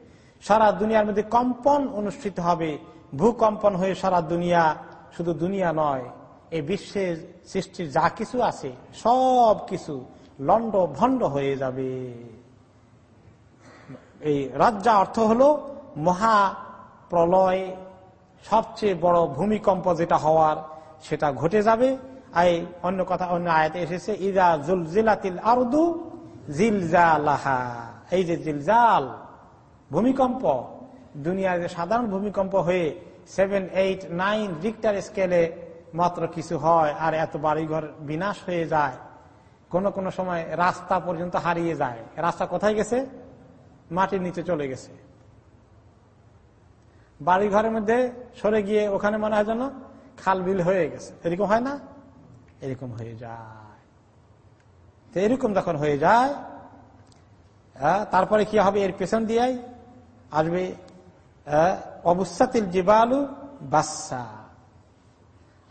সারা দুনিয়ার মধ্যে কম্পন অনুষ্ঠিত হবে, ভূকম্পন হয়ে সারা দুনিয়া শুধু দুনিয়া নয় এই বিশ্বের সৃষ্টির যা কিছু আছে, সব কিছু লন্ড ভণ্ড হয়ে যাবে। এই রাজ্যা অর্থ হলো মহা প্রলয়, সবচেয়ে বড় ভূমিকম্প যেটা হওয়ার, সেটা ঘটে যাবে। আই, অন্য কথা, অন্য আয়াতে এসেছে, ইদা জুল জিলাতিল আরদু জিলজালাহা। এই যে জিলজাল ভূমিকম্প, দুনিয়ার যে সাধারণ ভূমিকম্প হয়ে সেভেন এইট নাইন রিক্টার স্কেলে মাত্র কিছু হয় আর এত বাড়িঘর বিনাশ হয়ে যায়। কোন কোন সময় রাস্তা পর্যন্ত হারিয়ে যায়। রাস্তা কোথায় গেছে? মাটির নিচে চলে গেছে। বাড়ি ঘরের মধ্যে সরে গিয়ে ওখানে মনে হয় যেন খাল বিল হয়ে গেছে। এরকম হয় না? এরকম হয়ে যায়। তো এরকম যখন হয়ে যায় তারপরে কি হবে? এর পেছন দিয়াই আসবে অবস্থাতিল জিবালু বাসা।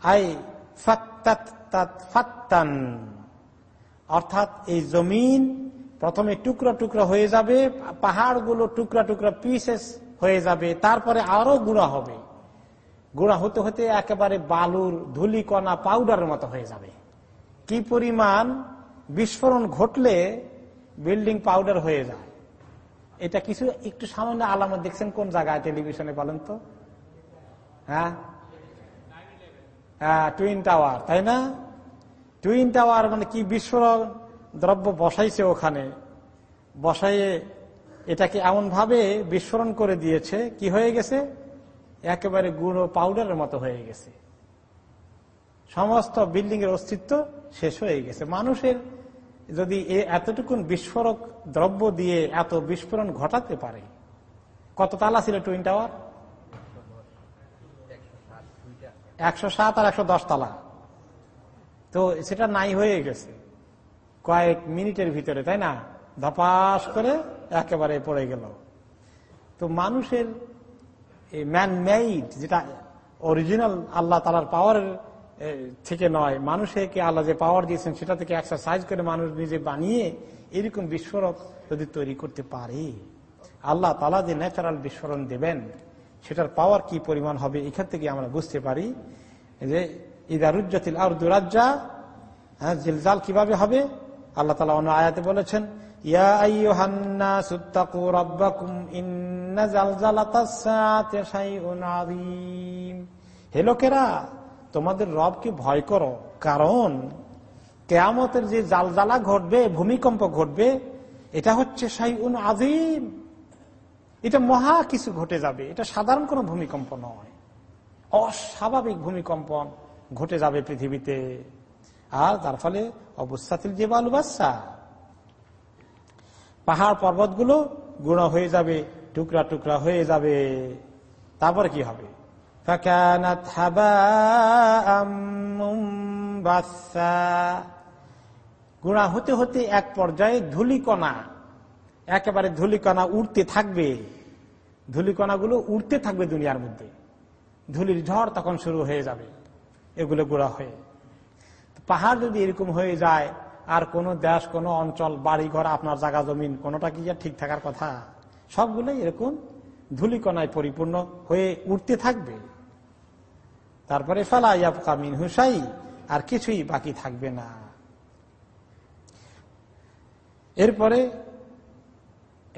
আই ফাত্তান। অর্থাৎ এই জমিন প্রথমে টুকরা টুকরা হয়ে যাবে, পাহাড়গুলো টুকরা টুকরা পিসেস হয়ে যাবে, তারপরে আরও গুঁড়া হবে। গুঁড়া হতে হতে একেবারে বালুর ধুলিকণা পাউডারের মতো হয়ে যাবে। কি পরিমাণ বিস্ফোরণ ঘটলে বিল্ডিং পাউডার হয়ে যায়। এটা কিছু একটু সামান্য আলামত দেখছেন কোন জায়গায় টেলিভিশনে বলেন তো? হ্যাঁ? হ্যাঁ টুইন টাওয়ার তাই না? টুইন টাওয়ার মানে কি বিস্ফোরণ দ্রব্য বসাইছে ওখানে? বসাইয়ে এটাকে এমন ভাবে বিস্ফোরণ করে দিয়েছে, কি হয়ে গেছে? একেবারে গুঁড়ো পাউডারের মতো হয়ে গেছে। সমস্ত বিল্ডিং এর অস্তিত্ব শেষ হয়ে গেছে। মানুষের যদি এ এতটুকুন বিস্ফোরক দ্রব্য দিয়ে এত বিস্ফোরণ ঘটাতে পারে, কত তালা ছিল টুইন টাওয়ার? একশো সাত আর একশো দশ তালা। তো সেটা নাই হয়ে গেছে। কয়েক মিনিটের ভিতরে, তাই না? ধপাস করে একেবারে পড়ে গেল। তো মানুষের ম্যান মেইড যেটা অরিজিনাল আল্লাহ তালার পাওয়ারের থেকে নয়, মানুষকে আল্লাহ যে পাওয়ার দিয়েছেন, সেটা থেকে এক্সারসাইজ করে মানুষ নিজে বানিয়ে এরকম বিস্ফোরক যদি তৈরি করতে পারে, আল্লাহ তালা যে ন্যাচারাল বিস্ফোরণ দেবেন, সেটার পাওয়ার কি পরিমাণ হবে, এখান থেকে আমরা বুঝতে পারি যে ইদারুজ্জাতিল আর দুরাজ্জা হ্যাঁ জিলজাল কীভাবে হবে? আল্লাহ তালা অন্য আয়াতে বলেছেন হে লোকেরা তোমাদের রবকে ভয় করো। কারণ কেয়ামতের যে জালজালা ঘটবে, ভূমিকম্প ঘটবে, এটা হচ্ছে সাই উন আজিম এটা মহা কিছু ঘটে যাবে। এটা সাধারণ কোনো ভূমিকম্প নয়। অস্বাভাবিক ভূমিকম্পন ঘটে যাবে পৃথিবীতে। আর তার ফলে অবস্থাতিল যে বালুবাসা পাহাড় পর্বতগুলো গুঁড়ো হয়ে যাবে, টুকরা টুকরা হয়ে যাবে। তারপরে কি হবে? গুণা হতে হতে এক পর্যায়ে ধুলিকণা, একেবারে ধুলিকণা উড়তে থাকবে। ধুলিকণাগুলো উড়তে থাকবে দুনিয়ার মধ্যে। ধুলির ঝড় তখন শুরু হয়ে যাবে, এগুলো গোড়া হয়ে। পাহাড় যদি এরকম হয়ে যায়, আর কোন দেশ, কোন অঞ্চল বাড়ি ঘর আপনার জায়গা, জমিন, কোনটা কি ঠিক থাকার কথা? সবগুলোই এরকম ধুলিকণায় পরিপূর্ণ হয়ে উঠতে থাকবে। তারপরে ফেলা কামিন হুসাই আর কিছুই বাকি থাকবে না। এরপরে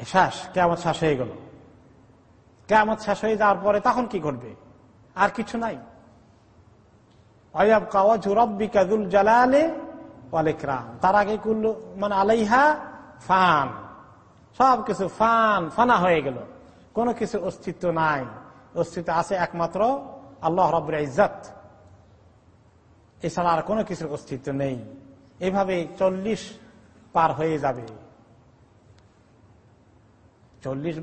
শ্বাস কেমন শ্বাস হয়ে গেল। কেমন শেষ হয়ে যাওয়ার পরে তখন কি ঘটবে? আর কিছু নাই। অয়াব কাওয়াজ রব্বিকাদুল জালালে অলেকরাম তার আগে কুল্লু মানে আলাইহা ফান। সব কিছু ফান, ফানা হয়ে গেল। কোনো কিছু অস্তিত্ব নাই। অস্তিত্ব আছে একমাত্র আল্লাহ রব্বুর ইজ্জত। এছাড়া আর কোনো কিছুর অস্তিত্ব নেই। এভাবে চল্লিশ পার হয়ে যাবে। চল্লিশ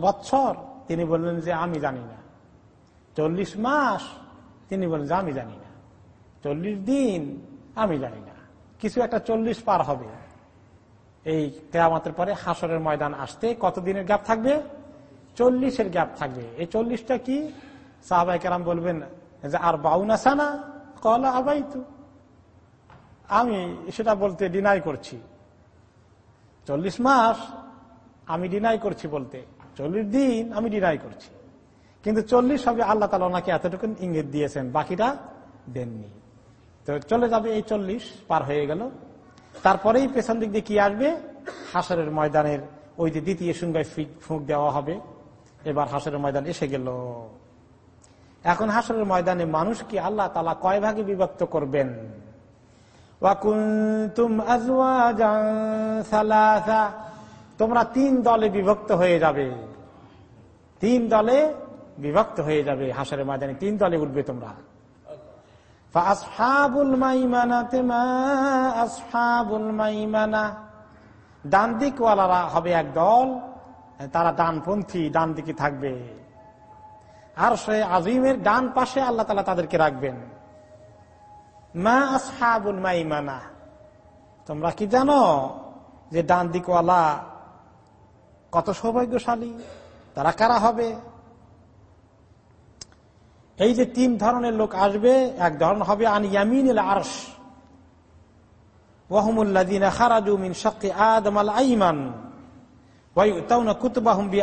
বৎসর তিনি বললেন যে আমি জানি না। চল্লিশ মাস তিনি বললেন যে আমি জানি না। চল্লিশ দিন আমি জানি না। কিছু একটা চল্লিশ পার হবে। এই কেয়ামতের পরে হাসরের ময়দান আসতে কতদিনের গ্যাপ থাকবে? চল্লিশের গ্যাপ থাকবে। এই চল্লিশটা কি? সাহাবাই কেরাম বলবেন, যে আর বাউনা সানা? কলা আবাই তু আমি সেটা বলতে ডিনাই করছি। চল্লিশ মাস আমি ডিনাই করছি বলতে। চল্লিশ দিন আমি ডিনাই করছি। কিন্তু চল্লিশ হবে আল্লাহ তালা ওনাকে এতটুকু ইঙ্গিত দিয়েছেন, বাকিটা দেননি। তো চলে যাবে এই চল্লিশ, পার হয়ে গেল। তারপরেই পেছন দিক দিয়ে কি আসবে? হাসরের ময়দানের ওই যে দ্বিতীয় সঙ্গায় ফুঁক দেওয়া হবে। এবার হাসরের ময়দান এসে গেল। এখন হাসরের ময়দানে মানুষ কি আল্লাহ তালা কয় ভাগে বিভক্ত করবেন? তোমরা তিন দলে বিভক্ত হয়ে যাবে। তিন দলে বিভক্ত হয়ে যাবে হাসরের ময়দানে। তিন দলে উঠবে তোমরা। ডান দিকওয়ালারা হবে এক দল, তারা ডানপন্থী ডান দিকে থাকবে। আর সে আজিমের ডান পাশে আল্লাহ তালা তাদেরকে রাখবেন। মা আসহাবুল মাইমানা। তোমরা কি জানো যে ডান দিকওয়ালা কত সৌভাগ্যশালী? তারা কারা হবে? এই যে তিন ধরনের লোক আসবে, এক ধরন হবে আন ইয়ামিন আরশ। ওয়াহমুল্লাদিনা খারাজু কুতুবাহুম বি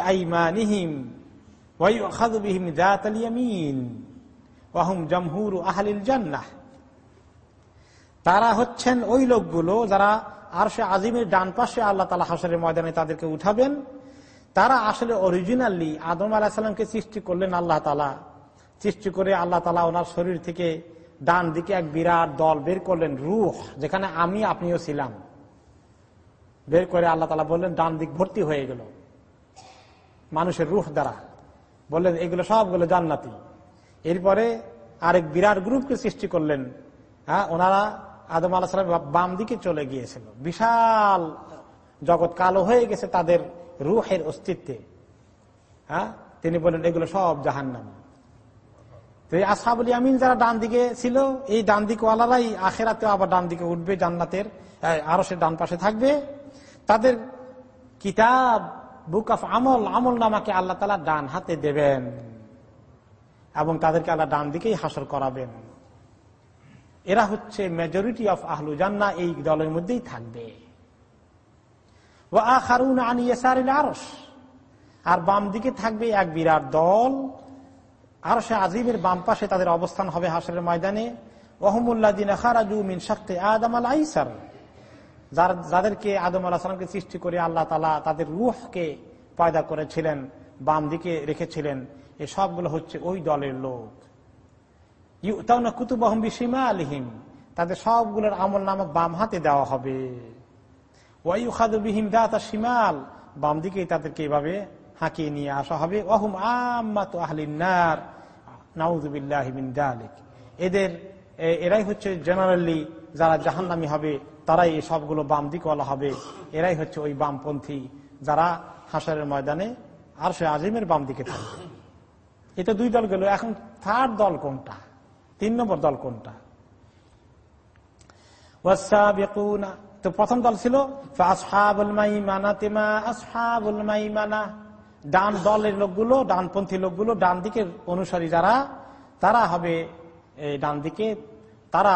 তারা হচ্ছেন ওই লোকগুলো যারা আর সে আজিমের ডান পাশে আল্লাহ তালা হাসরের ময়দানে তাদেরকে উঠাবেন, তারা আসলে অরিজিনালি আদম আলাহ সাল্লামকে সৃষ্টি করলেন আল্লাহ তালা সৃষ্টি করে আল্লাহ তালা ওনার শরীর থেকে ডান দিকে এক বিরাট দল বের করলেন, রুহ, যেখানে আমি, আপনিও ছিলাম। বের করে আল্লাহ তালা বললেন, ডান দিক ভর্তি হয়ে গেল। মানুষের রুহ দ্বারা। বললেন, এগুলো সবগুলো জান্নাতি। এরপরে আরেক বিরাট গ্রুপকে সৃষ্টি করলেন। হ্যাঁ ওনারা আদম আল্লাহ সালাম বাম দিকে চলে গিয়েছিল। বিশাল জগৎ কালো হয়ে গেছে তাদের রুহের অস্তিত্বে। হ্যাঁ তিনি বলেন এগুলো সব জাহান্নামী। তো এই আসাবুল আমিন যারা ডান দিকে ছিল, এই ডান দিকে ওয়ালারাই আখেরাতে আবার ডান দিকে উঠবে, জান্নাতের আরও সে ডান পাশে থাকবে। তাদের কিতাব বুক অফ আমল আমল নামাকে আল্লাহ তালা ডান হাতে দেবেন। এবং তাদেরকে আল্লাহ ডান দিকেই হাসর করাবেন। এরা হচ্ছে মেজরিটি অফ আহলু জান্না এই দলের মধ্যেই থাকবে। আরস আর বাম দিকে থাকবে এক বিরাট দল। আর সে আজিমের বাম পাশে তাদের অবস্থান হবে হাসরের ময়দানে। আদম আল আইসার। যাদেরকে আদম আল্লাহ সালামকে সৃষ্টি করে আল্লাহ তালা তাদের রুহকে পয়দা করেছিলেন বাম দিকে রেখেছিলেন, এ সবগুলো হচ্ছে ওই দলের লোক। কুতুবাহম বিসীমা আলহিম তাদের সবগুলোর আমল নামক বাম হাতে দেওয়া হবে। ওয়াইখাদুবিহিম দাতা সীমাল বাম দিকেই তাদেরকে এভাবে হাঁকিয়ে নিয়ে আসা হবে। ওহুম আম্মাত আহলিনার নাউজুবিল্লাহিমিন দালিক এদের এরাই হচ্ছে জেনারেলি যারা জাহান্নামি হবে তারাই এই সবগুলো বাম দিকওয়ালা হবে। এরাই হচ্ছে ওই বামপন্থী যারা হাসারের ময়দানে আর সে আজিমের বাম দিকে থাকবে। এটা দুই দল গেল। এখন থার্ড দল কোনটা? তিন নম্বর দল কোনটা? তো প্রথম দল ছিল ডান দলের লোকগুলো, ডানপন্থী লোকগুলো, ডান দিকের অনুসারী যারা, তারা হবে ডান দিকে তারা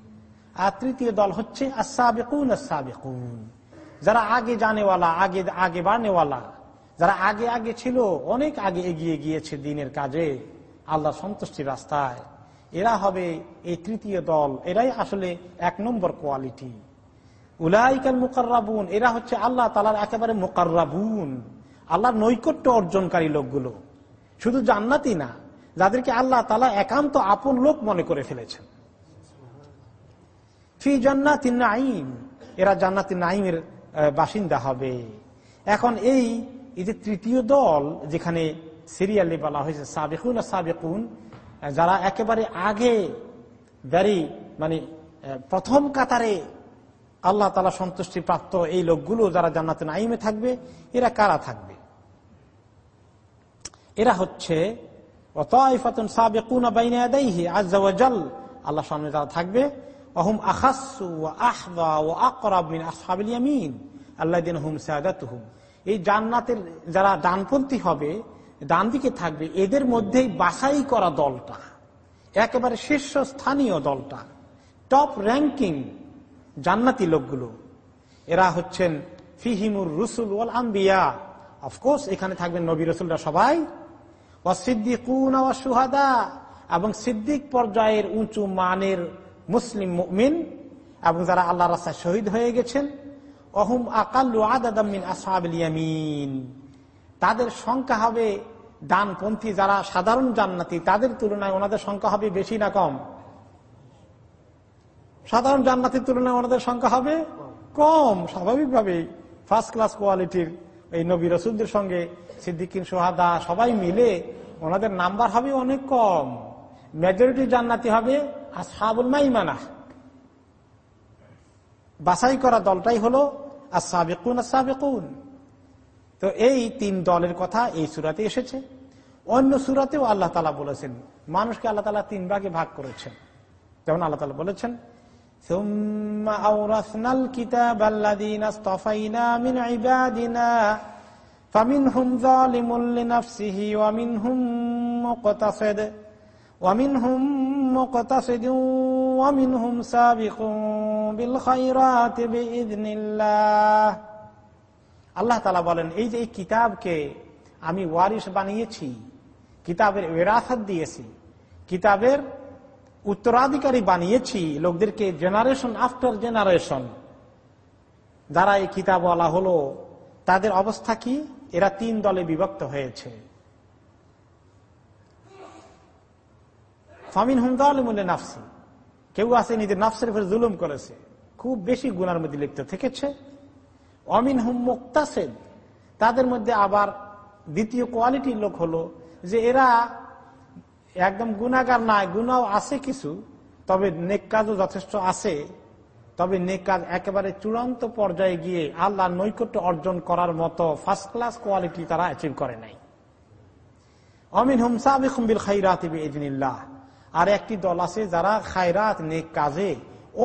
আর তৃতীয় দল হচ্ছে যারা আগে জানেওয়ালা, আগে আগে বাড়নেওয়ালা যারা আগে আগে ছিল, অনেক আগে এগিয়ে গিয়েছে দিনের কাজে আল্লাহ সন্তুষ্টির রাস্তায়। এরা হবে এই তৃতীয় দল। এরাই আসলে এক নম্বর কোয়ালিটি। উলাইকাল মুকাররাবুন, এরা হচ্ছে আল্লাহ তালার একেবারে মুকাররাবুন, আল্লাহর নৈকট্য অর্জনকারী লোকগুলো। শুধু জান্নাতি না, যাদেরকে আল্লাহ তালা একান্ত আপন লোক মনে করে ফেলেছেন। ফি জান্নাতি নাইম এরা জান্নাতি নাইমের বাসিন্দা হবে। এখন এই এই যে তৃতীয় দল, যেখানে সিরিয়ালি বলা হয়েছে সাবেকুন আর সাবেকুন যারা একেবারে আগে ভ্যারি মানে প্রথম কাতারে আল্লাহ তালা সন্তুষ্টি প্রাপ্ত এই লোকগুলো যারা জান্নাতে নাইমে থাকবে, এরা কারা থাকবে? এরা হচ্ছে আল্লাহ সামনে যারা থাকবে অহুম আখাসু আহদা ও আকরাবিন আসহাবিল আল্লাহ দিন হুম সাদাতুহুম এই জান্নাতের যারা ডানপন্থী হবে ডান দিকে থাকবে, এদের মধ্যেই বাছাই করা দলটা, একেবারে শীর্ষস্থানীয় দলটা টপ র্যাঙ্কিং জান্নাতি লোকগুলো। এরা হচ্ছেন ফিহিমুর রুসুল ওয়াল আম্বিয়া। অফকোর্স এখানে থাকবেন নবী রসুলরা সবাই। সিদ্দিকুন সুহাদা এবং সিদ্দিক পর্যায়ের উঁচু মানের মুসলিম মুমিন এবং যারা আল্লাহ রাস্তায় শহীদ হয়ে গেছেন, অহুম আকাল্লু আদাদামিন ইয়ামিন। তাদের সংখ্যা হবে ডানপন্থী যারা সাধারণ জান্নাতি, তাদের তুলনায় ওনাদের সংখ্যা হবে বেশি না কম? সাধারণ জান্নাতির তুলনায় ওনাদের সংখ্যা হবে কম স্বাভাবিকভাবে ফার্স্ট ক্লাস কোয়ালিটির এই নবী রসুলদের সঙ্গে সিদ্দিকিন, সোহাদা সবাই মিলে ওনাদের নাম্বার হবে অনেক কম। মেজরিটি জান্নাতি হবে আসহাবুল মাইমানা। বাছাই করা দলটাই হলো আসাবেকুন আসাবেকুন তো এই তিন দলের কথা এই সুরাতে এসেছে। অন্য সুরাতেও আল্লাহ তালা বলেছেন, মানুষকে আল্লাহ তালা তিন ভাগে ভাগ করেছেন। যেমন আল্লাহ তালা বলেছেন ثم أورثنا الكتاب الذين اصطفينا من عبادنا فمنهم ظالم لنفسه ومنهم مقتصد ومنهم مقتصد ومنهم سابق بالخيرات بإذن الله আল্লাহ তালা বলেন এই যে এই কিতাবকে আমি ওয়ারিস বানিয়েছি কিতাবের বেরাসাত দিয়েছি কিতাবের উত্তরাধিকারী বানিয়েছি লোকদেরকে জেনারেশন আফটার জেনারেশন যারা এই কিতাবওয়ালা হলো তাদের অবস্থা কি এরা তিন দলে বিভক্ত হয়েছে ফামিন হুমদাল মূল্যে নাফসি কেউ আছে নিজের নাফসের উপরে জুলুম করেছে, খুব বেশি গুনার মধ্যে লিপ্ত থেকেছে। অমিন হুম মুক্তাসেদ, তাদের মধ্যে আবার দ্বিতীয় কোয়ালিটির লোক হলো যে এরা একদম গুণাগার নাই গুণাও আছে কিছু, তবে নেক কাজও যথেষ্ট আছে, তবে নেক কাজ একেবারে চূড়ান্ত পর্যায়ে গিয়ে আল্লাহ নৈকট্য অর্জন করার মতো ফার্স্ট ক্লাস কোয়ালিটি তারা অ্যাচিভ করে নাই। অমিন হুম সাবিল খাইরাত ইজনিল্লাহ আর একটি দল আছে যারা খায়রাত, নেক কাজে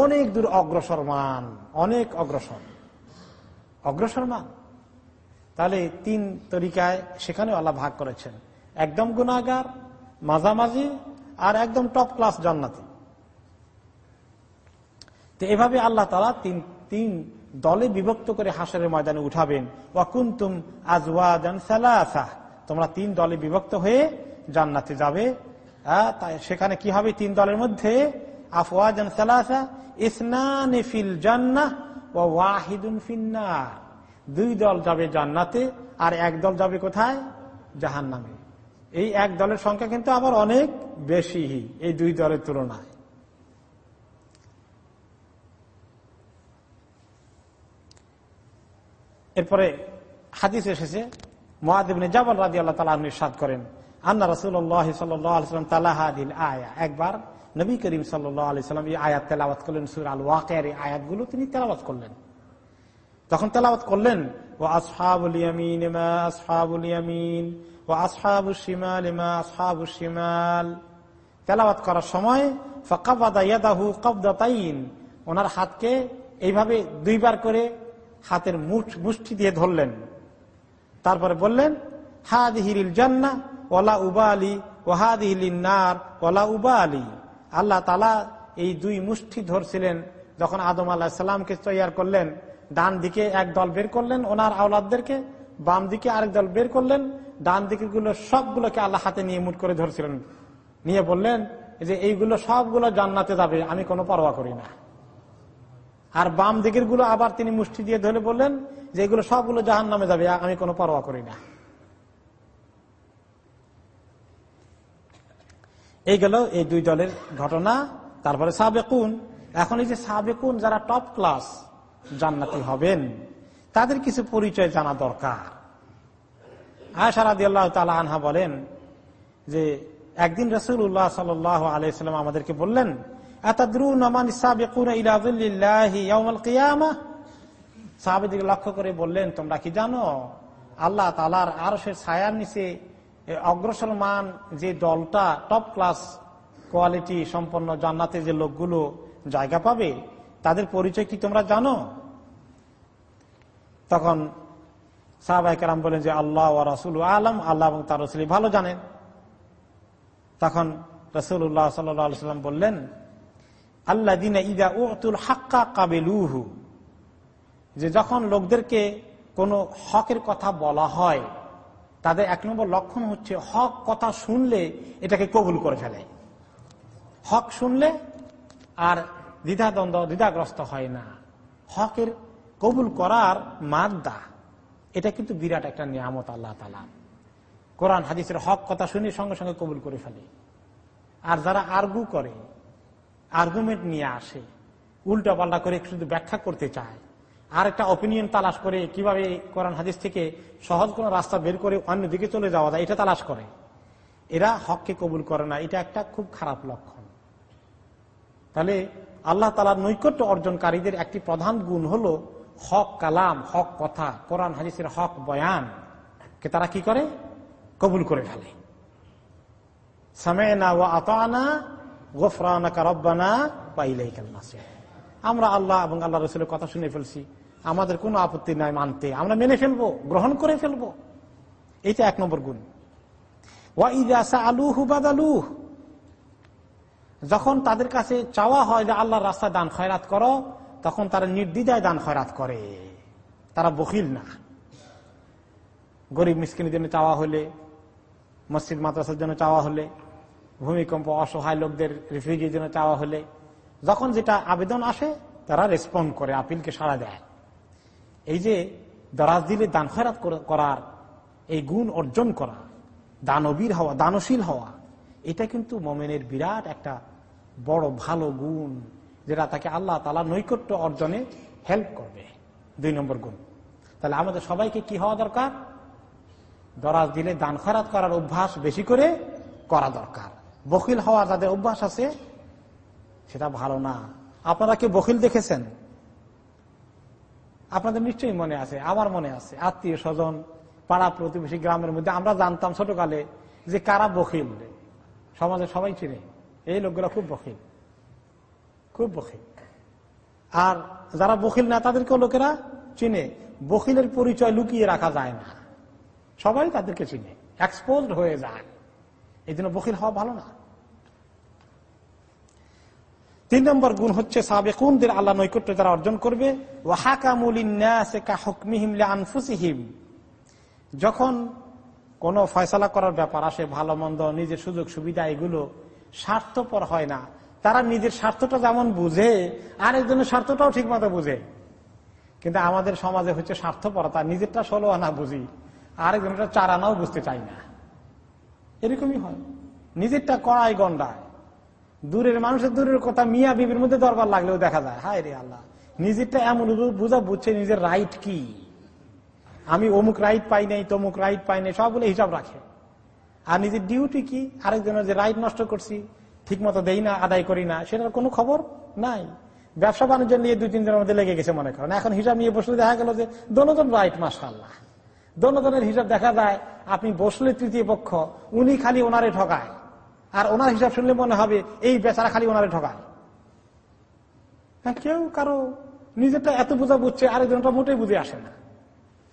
অনেক দূর অগ্রসর মান অনেক অগ্রসর। অগ্রসর মান তাহলে তিন তরিকায় সেখানে আল্লাহ ভাগ করেছেন। একদম গুণাগার মাঝামাঝি, আর একদম টপ ক্লাস জান্নাতি। তো এভাবে আল্লাহ তালা তিন তিন দলে বিভক্ত করে হাসরের ময়দানে উঠাবেন। ওয়াকুন্তুম আজওয়াজান সালাসা। তোমরা তিন দলে বিভক্ত হয়ে জান্নাতে যাবে। সেখানে কি হবে তিন দলের মধ্যে? ও ওয়াহিদুন দুই দল যাবে জান্নাতে আর এক দল যাবে কোথায়? জাহান নামে এই এক দলের সংখ্যা কিন্তু আবার অনেক বেশি এই দুই দলের তুলনায়। এরপরে হাদিস এসেছে মহাদেবনে জাবল রাজি আল্লাহ তালা আপনি সাদ করেন আন্না রসুল্লাহ সাল্লাম তালাহাদিল আয়া। একবার নবী করিম সাল্লাম এই আয়াত তেলাওয়াত করলেন, সুর আল ওয়াকের এই আয়াতগুলো তিনি তেলাওয়াত করলেন। তখন তেলাওয়াত করলেন ও আসহাবুল ইয়ামিন মা আসহাবুল ইয়ামিন ও আসহাবু শিমাল মা আসহাবু শিমাল। তেলাওয়াত করার সময়, ফকাবাদা ইয়াদাহু কবদাতাইন ওনার হাতকে এইভাবে দুইবার করে হাতের মুষ্টি দিয়ে ধরলেন। তারপরে বললেন হাদ হিরিল জান্না ওলা উবা আলী ওহাদ নার ওলা উবা আলী আল্লাহ তালা এই দুই মুষ্টি ধরছিলেন যখন আদম আল্লাহ সাল্লামকে তৈয়ার করলেন। ডান দিকে এক দল বের করলেন ওনার আওলাদদেরকে, বাম দিকে আরেক দল বের করলেন। ডান দিকে গুলো সবগুলোকে আল্লাহ হাতে নিয়ে মুট করে ধরছিলেন। নিয়ে বললেন যে, এইগুলো সবগুলো জান্নাতে যাবে, আমি কোনো পরোয়া করি না। আর বাম দিকেরগুলো আবার তিনি মুষ্টি দিয়ে ধরে বললেন যে, এগুলো সবগুলো জাহান নামে যাবে, আমি কোনো পরোয়া করি না। এই গেল এই দুই দলের ঘটনা, তারপরে সাবেকুন। এখন এই যে সাবেকুন যারা টপ ক্লাস জান্নাতি হবেন, তাদের কিছু পরিচয় জানা দরকার। আয়সারাদি আল্লাহ আনহা বলেন যে, একদিন রসুল উল্লাহ সাল আলাইসাল্লাম আমাদেরকে বললেন লক্ষ্য করে বললেন, তোমরা কি জানো? আল্লাহ তালার আরসের ছায়ার নিচে অগ্রসরমান যে দলটা টপ ক্লাস কোয়ালিটি সম্পন্ন জান্নাতে যে লোকগুলো জায়গা পাবে, তাদের পরিচয় কি তোমরা জানো? তখন সাহাবাহাম বলেন যে আল্লাহ রাসুল আলম, আল্লাহ এবং তার রসুলি ভালো জানেন। তখন রসুল্লাহ সাল্লাম বললেন আল্লাহ দিনা ইদা উতুল হাক্কা কাবেলুহু যে যখন লোকদেরকে কোনো হকের কথা বলা হয় তাদের এক নম্বর লক্ষণ হচ্ছে হক কথা শুনলে এটাকে কবুল করে ফেলে। হক শুনলে আর দ্বিধাদ্বন্দ্ব, দ্বিধাগ্রস্ত হয় না। হকের কবুল করার মাদ্দা, এটা কিন্তু বিরাট একটা নিয়ামত আল্লাহ তালা কোরআন হাদিসের হক কথা শুনে সঙ্গে সঙ্গে কবুল করে ফেলে। আর যারা আর্গু করে আর্গুমেন্ট নিয়ে আসে উল্টা পাল্টা করে শুধু ব্যাখ্যা করতে চায় আর একটা অপিনিয়ন তালাশ করে কীভাবে কোরআন হাদিস থেকে সহজ কোন রাস্তা বের করে অন্যদিকে চলে যাওয়া যায়, এটা তালাশ করে। এরা হককে কবুল করে না, এটা একটা খুব খারাপ লক্ষণ। তাহলে আল্লাহ তালার নৈকট্য অর্জনকারীদের একটি প্রধান গুণ হল হক কালাম, হক কথা, কোরআন হাদিসের হক বয়ান, কে তারা কি করে? কবুল করে ফেলে। কারব্বানা আমরা আল্লাহ এবং আল্লাহ রসুলের কথা শুনে ফেলছি। আমাদের কোনো আপত্তি নাই মানতে। আমরা মেনে ফেলব, গ্রহণ করে ফেলব। এইটা এক নম্বর গুণ। যখন তাদের কাছে চাওয়া হয় যে আল্লাহর রাস্তায় দান খয়রাত করো, তখন তারা নির্দিদায় দান খয়রাত করে। তারা বকিল না। গরিব মিসকিনের জন্য চাওয়া হলে, মসজিদ মাদ্রাসার জন্য চাওয়া হলে, ভূমিকম্প, অসহায় লোকদের রিফিউজির জন্য চাওয়া হলে, যখন যেটা আবেদন আসে, তারা রেসপন্ড করে, আপিলকে সাড়া দেয়। এই যে দরাজ দিলে দান খয়রাত করার, এই গুণ অর্জন করা, দানবীর হওয়া, দানশীল হওয়া, এটা কিন্তু মোমেনের বিরাট একটা বড় ভালো গুণ, যেটা তাকে আল্লাহ তালা নৈকট্য অর্জনে হেল্প করবে। দুই নম্বর গুণ। তাহলে আমাদের সবাইকে কি হওয়া দরকার? দরাজ দিলে দান খরাত করার অভ্যাস বেশি করে করা দরকার। বকিল হওয়ার যাদের অভ্যাস আছে, সেটা ভালো না। আপনারা কি বকিল দেখেছেন? আপনাদের নিশ্চয়ই মনে আছে, আমার মনে আছে, আত্মীয় স্বজন, পাড়া প্রতিবেশী গ্রামের মধ্যে আমরা জানতাম ছোটকালে যে কারা বকিল সমাজে সবাই চিনে। এই লোকগুলো খুব বকিল খুব বকিল আর যারা বকিল না, তাদেরকেও লোকেরা চিনে। বকিলের পরিচয় লুকিয়ে রাখা যায় না। সবাই তাদেরকে চিনে। এক্সপোজ হয়ে যায়। এই জন্য বকিল হওয়া ভালো না। তিন নম্বর গুণ হচ্ছে সাবেকুনদের আল্লাহ নৈকট্য তারা অর্জন করবে। যখন কোন ফয়সলা করার ব্যাপার আসে, ভালো মন্দ, নিজের সুযোগ সুবিধা, এগুলো স্বার্থপর হয় না। তারা নিজের স্বার্থটা যেমন বুঝে, আরেকজনের স্বার্থটাও ঠিক মতো বুঝে। কিন্তু আমাদের সমাজে হচ্ছে স্বার্থপরতা, নিজেরটা ষোলো আনা বুঝি, আরেকজনটা চার আনাও বুঝতে চাই না। এরকমই হয়। নিজেরটা কড়াই গন্ডায় দূরের মানুষের দূরের কথা, মিয়া বিবির মধ্যে দরবার লাগলেও দেখা যায়। হায় রে আল্লাহ। নিজেরটা এমন বুঝা বুঝছে নিজের রাইট কি? আমি অমুক রাইট পাই নাই, তমুক রাইট পাই নাই, সবগুলো হিসাব রাখে। আর নিজের ডিউটি কি? আরেকজনের যে রাইট নষ্ট করছি ঠিক মতো দেই না, আদায় করি না, সেটার কোনো খবর নাই। ব্যবসা বাণিজ্য নিয়ে দুই তিন দিনের মধ্যে লেগে গেছে মনে করেন। এখন হিসাব নিয়ে বসলে দেখা গেল যে দনোজন রাইট মাসাল্লাহ দনোজনের হিসাব দেখা যায়, আপনি বসলে তৃতীয় পক্ষ, উনি খালি ওনারে ঠকায় আর ওনার হিসাব শুনলে মনে হবে এই বেচারা খালি ওনারে ঠকায়। হ্যাঁ, কেউ কারও নিজেরটা এত বোঝা বুঝছে আরেকজনটা মোটেই বুঝে আসে না।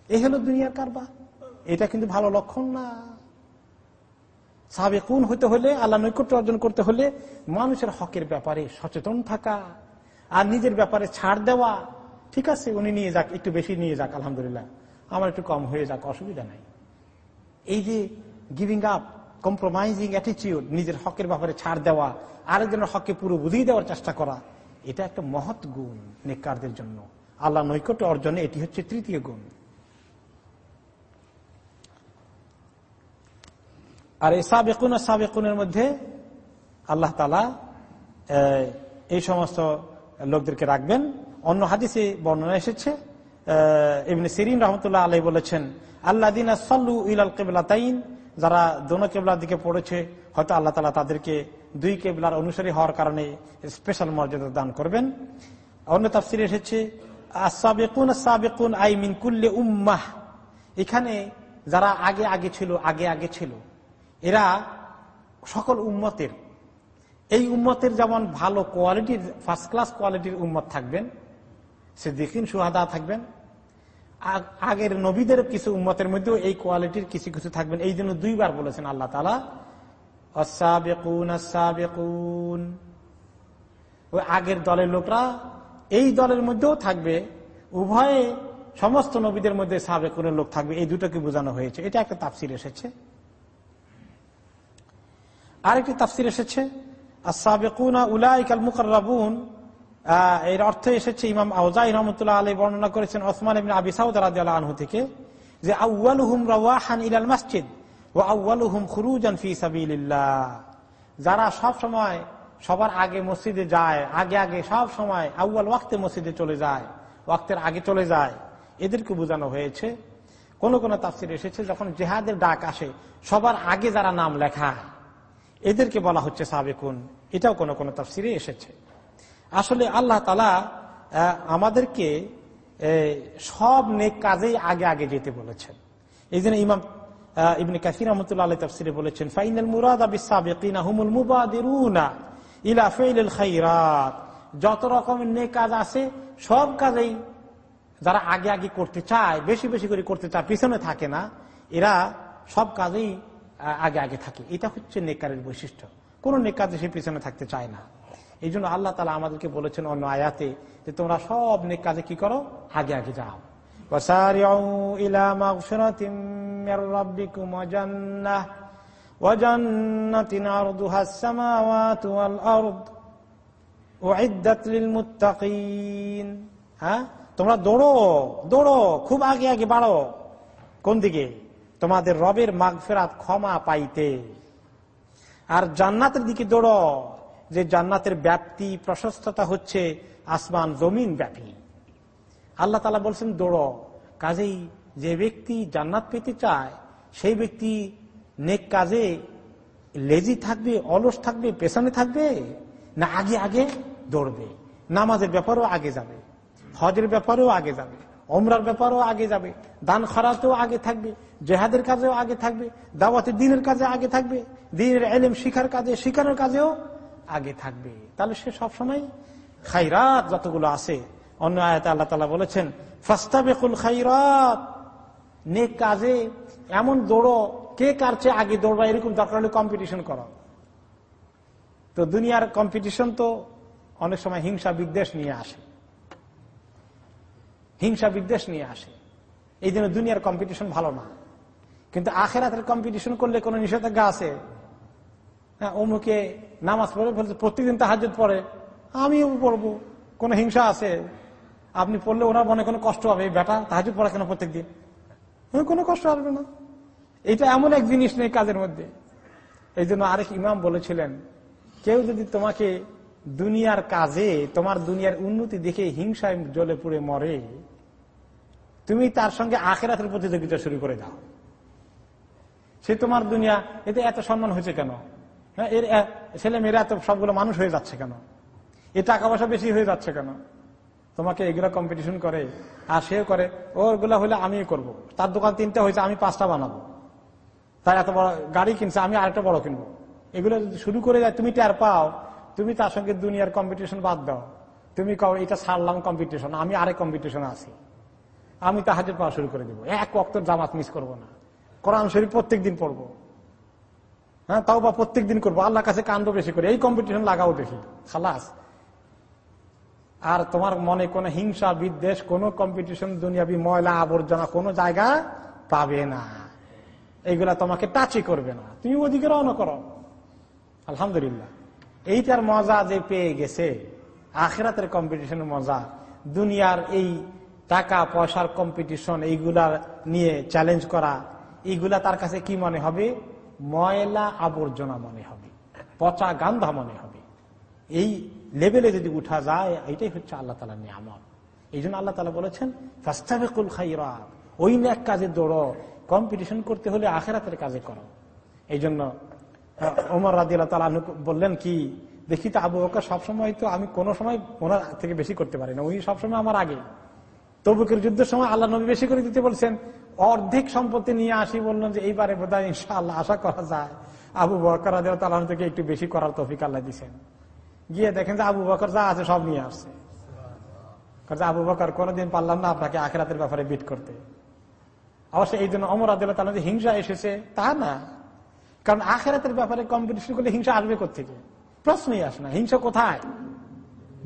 এই হলো দুনিয়ার কারবার। এটা কিন্তু ভালো লক্ষণ না। সাবেকুন হইতে হলে আল্লাহ নৈকট্য অর্জন করতে হলে মানুষের হকের ব্যাপারে সচেতন থাকা আর নিজের ব্যাপারে ছাড় দেওয়া। ঠিক আছে উনি নিয়ে যাক একটু বেশি নিয়ে যাক আলহামদুলিল্লাহ। আমার একটু কম হয়ে যাক অসুবিধা নাই। এই যে গিভিং আপ কম্প্রোমাইজিং অ্যাটিচিউড নিজের হকের ব্যাপারে ছাড় দেওয়া, আরেকজনের হককে পুরো বুঝিয়ে দেওয়ার চেষ্টা করা, এটা একটা মহৎ গুণ নেককারদের জন্য। আল্লাহ নৈকট্য অর্জনে এটি হচ্ছে তৃতীয় গুণ। আর এই সাবেকুন আর সাবেকুনের মধ্যে আল্লাহ তালা এই সমস্ত লোকদেরকে রাখবেন। অন্য হাদিসে বর্ণনা এসেছে এমনি সিরিন রহমতুল্লাহ আলাই বলেছেন আল্লাহ দিন সল্লু ইলাল কেবলাতাইন যারা দোনো কেবলার দিকে পড়েছে, হয়তো আল্লাহ তালা তাদেরকে দুই কেবলার অনুসারী হওয়ার কারণে স্পেশাল মর্যাদা দান করবেন। অন্য তাফসির এসেছে সাবেকুন আই এখানে যারা আগে আগে ছিল, আগে আগে ছিল, এরা সকল উম্মতের। এই উম্মতের যেমন ভালো কোয়ালিটির ফার্স্ট ক্লাস কোয়ালিটির উম্মত থাকবেন সে দেখিন সুহাদা থাকবেন আগের নবীদের কিছু উম্মতের মধ্যেও এই কোয়ালিটির কিছু কিছু থাকবেন। এই জন্য দুইবার বলেছেন আল্লাহ তালা ওই আগের দলের লোকরা এই দলের মধ্যেও থাকবে, উভয়ে সমস্ত নবীদের মধ্যে সাবেকুনের লোক থাকবে। এই দুটোকে বোঝানো হয়েছে। এটা একটা তাফসির এসেছে। আরেকটি তাফসির এসেছে এর অর্থ এসেছে ইমাম আউজাই রহমতুল্লাহ আলী বর্ণনা করেছেন ওসমান ইবিন আবি সাউদ আনহু থেকে যে আউ্ল হুম রাওয়াহান ইলাল মসজিদ ও আউ্বালুহুম খুরুজান ফি সাবিলিল্লাহ। যারা সব সময় সবার আগে মসজিদে যায়, আগে আগে সব সময় আউ্বাল ওয়াক্তে মসজিদে চলে যায়, ওয়াক্তের আগে চলে যায়, এদেরকে বোঝানো হয়েছে। কোন কোন তাফসির এসেছে যখন জেহাদের ডাক আসে, সবার আগে যারা নাম লেখা এদেরকে বলা হচ্ছে সাবেকুন। এটাও কোন কোন তাফসিরে এসেছে। আসলে আল্লাহ তালা আমাদেরকে সব নেক কাজেই আগে আগে যেতে বলেছেন। এই জন্য ইমাম ইবনে কাসির রহমতুল্লাহ তফসিরে বলেছেন, ফাইনাল মুরাদ হুমুল মুবাদিরুনা ইলা খাইরাত। যত রকমের নেক কাজ আছে, সব কাজেই যারা আগে আগে করতে চায়, বেশি বেশি করে করতে চায়, পিছনে থাকে না, এরা সব কাজেই আগে আগে থাকে। এটা হচ্ছে নেকারের বৈশিষ্ট্য। কোন নেক কাজে সে পিছনে থাকতে চায় না। এই জন্য আল্লাহ তালা আমাদেরকে বলেছেন অন্য আয়াতে যে তোমরা সব নেক কাজে কি করো? আগে আগে যাও। হ্যাঁ? তোমরা দৌড়ো দৌড়ো, খুব আগে আগে বাড়ো। কোন দিকে? তোমাদের রবের মাঘ ফেরাত ক্ষমা পাইতে। আর জান্নাতের দিকে দৌড়। যে জান্নাতের ব্যাপ্তি, প্রশস্ততা হচ্ছে আসমান, জমিন ব্যাপী। আল্লাহ তালা বলছেন, দৌড়। কাজেই যে ব্যক্তি জান্নাত পেতে চায়, সেই ব্যক্তি নেক কাজে লেজি থাকবে, অলস থাকবে, পেছনে থাকবে, না আগে আগে দৌড়বে। নামাজের ব্যাপারেও আগে যাবে, হজের ব্যাপারেও আগে যাবে অমরার ব্যাপারেও আগে যাবে, দান খরাতেও আগে থাকবে জেহাদের কাজেও আগে থাকবে দাওয়াতের দিনের কাজে আগে থাকবে, দিনের এলেম শিখার কাজে, শিখানোর কাজেও আগে থাকবে। তাহলে সে সবসময় খাইরাত যতগুলো আছে, অন্য আয়তে আল্লাহ তালা বলেছেন, ফাস্তাবেকুল খাইরাত নেক কাজে এমন দৌড়ো, কে কার চেয়ে আগে দৌড়বা এরকম দরকার হলে কম্পিটিশন করো। তো দুনিয়ার কম্পিটিশন তো অনেক সময় হিংসা বিদ্বেষ নিয়ে আসে। হিংসা বিদ্বেষ নিয়ে আসে। এই জন্য দুনিয়ার কম্পিটিশন ভালো না। কিন্তু আখেরাতের কম্পিটিশন করলে কোনো নিষেধাজ্ঞা আছে? হ্যাঁ, অমুকে নামাজ পড়ে বলছে প্রত্যেকদিন তাহাজ পড়ে। আমিও পড়ব কোনো হিংসা আছে? আপনি পড়লে ওনার মনে কোনো কষ্ট হবে? বেটা তাহাজ পড়া কেন প্রত্যেকদিন? কোনো কষ্ট আসবে না। এটা এমন এক জিনিস নেই কাজের মধ্যে। এই জন্য আরেক ইমাম বলেছিলেন কেউ যদি তোমাকে দুনিয়ার কাজে তোমার দুনিয়ার উন্নতি দেখে হিংসায় জলে পুড়ে মরে তুমি তার সঙ্গে আখেরাতের প্রতিযোগিতা শুরু করে দাও। সে তোমার দুনিয়া এতে এত সম্মান হয়েছে কেন? হ্যাঁ, এর ছেলে মেয়েরা এত সবগুলো মানুষ হয়ে যাচ্ছে কেন? এ টাকা পয়সা বেশি হয়ে যাচ্ছে কেন? তোমাকে এগুলো কম্পিটিশন করে আর সেও করে ওরগুলা হলে আমি করব। তার দোকান তিনটা হয়েছে আমি পাঁচটা বানাবো। তার এত বড় গাড়ি কিনছে আমি আরেকটা বড় কিনবো। এগুলো যদি শুরু করে যায় তুমি টের পাও তুমি তার সঙ্গে দুনিয়ার কম্পিটিশন বাদ দাও। তুমি এটা ছাড়লাম কম্পিটিশন আমি আরেক কম্পিটিশন আছি। আমি তাহাজের পাওয়া শুরু করে দেবো। এক অক্টর জামাত মিস করব না। কোরআন শরীফ প্রত্যেক দিন পড়ব। হ্যাঁ তাও বা প্রত্যেক দিন করব। আল্লাহ কাছে কান্দ বেশি করে। এই কম্পিটিশন লাগাও দেখি। খালাস। আর তোমার মনে কোনো হিংসা, বিদ্বেষ, কোনো কম্পিটিশন দুনিয়াবি ময়লা, আবর্জনা কোনো জায়গা পাবে না। এইগুলা তোমাকে টাচই করবে না। তুমি ওদিকে রওনা করো। আলহামদুলিল্লাহ। এইটার মজা যে পেয়ে গেছে, আখেরাতের কম্পিটিশনের মজা, দুনিয়ার এই টাকা পয়সার কম্পিটিশন এইগুলার নিয়ে চ্যালেঞ্জ করা এইগুলা তার কাছে কি মনে হবে? ময়লা আবর্জনা মনে হবে। পচা গান্ধা মনে হবে। এই লেভেলে যদি উঠা যায়, এটাই হচ্ছে আল্লাহ তালা নিয়ামত। এই জন্য আল্লাহ তালা বলেছেন, ফাস্তাবেকুল খাইরা ওই এক কাজে দৌড়ো। কম্পিটিশন করতে হলে আখেরাতের কাজে করো। এই জন্য ওমর রাজিয়াল তালা বললেন কি, দেখি তো আবু বকর সবসময় তো আমি কোনো সময় ওনার থেকে বেশি করতে পারি না। উনি সবসময় আমার আগে। তবুকের যুদ্ধের সময় আল্লাহ নবী বেশি করে দিতে বলছেন। অর্ধেক সম্পত্তি নিয়ে আসি বললেন যে এইবারে বোধ হয় ইনশাআল্লাহ আশা করা যায়। আবু বকর তালাহ থেকে একটু বেশি করার তফিক আল্লাহ দিচ্ছেন গিয়ে দেখেন যে আবু বকর যা আছে সব নিয়ে আসছে। আবু বকর কোনোদিন পারলাম না আপনাকে আখেরাতের ব্যাপারে বিট করতে। অবশ্যই এই জন্য অমর আদালত তালা হিংসা এসেছে, তা না। কারণ আখেরাতের ব্যাপারে কম্পিটিশন করলে হিংসা আসবে কোথেকে প্রশ্নই আসে না, হিংসা কোথায়?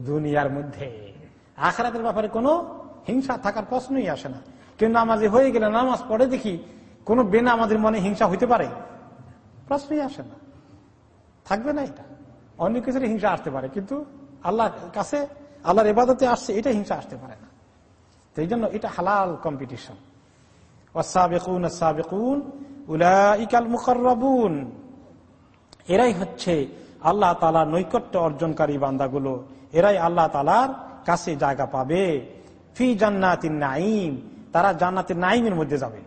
দুনিয়ার মধ্যে। আখেরাতের ব্যাপারে কোনো হিংসা থাকার প্রশ্নই আসে না। কেউ নামাজে হয়ে গেলে নামাজ পড়ে দেখি কোনো বেনা আমাদের মনে হিংসা হইতে পারে? প্রশ্নই আসে না। থাকবে না এটা। অন্য কিছুর হিংসা আসতে পারে, কিন্তু আল্লাহ কাছে, আল্লাহর এবাদতে আসছে এটা হিংসা আসতে পারে না। তো এই জন্য এটা হালাল কম্পিটিশন এরাই হচ্ছে আল্লাহ তালার নৈকট্য অর্জনকারী বান্দাগুলো। এরাই আল্লাহ তালার কাছে জায়গা পাবে। ফি জান্নাতিন নাইম তারা জান্নাতের নাইমের মধ্যে যাবে।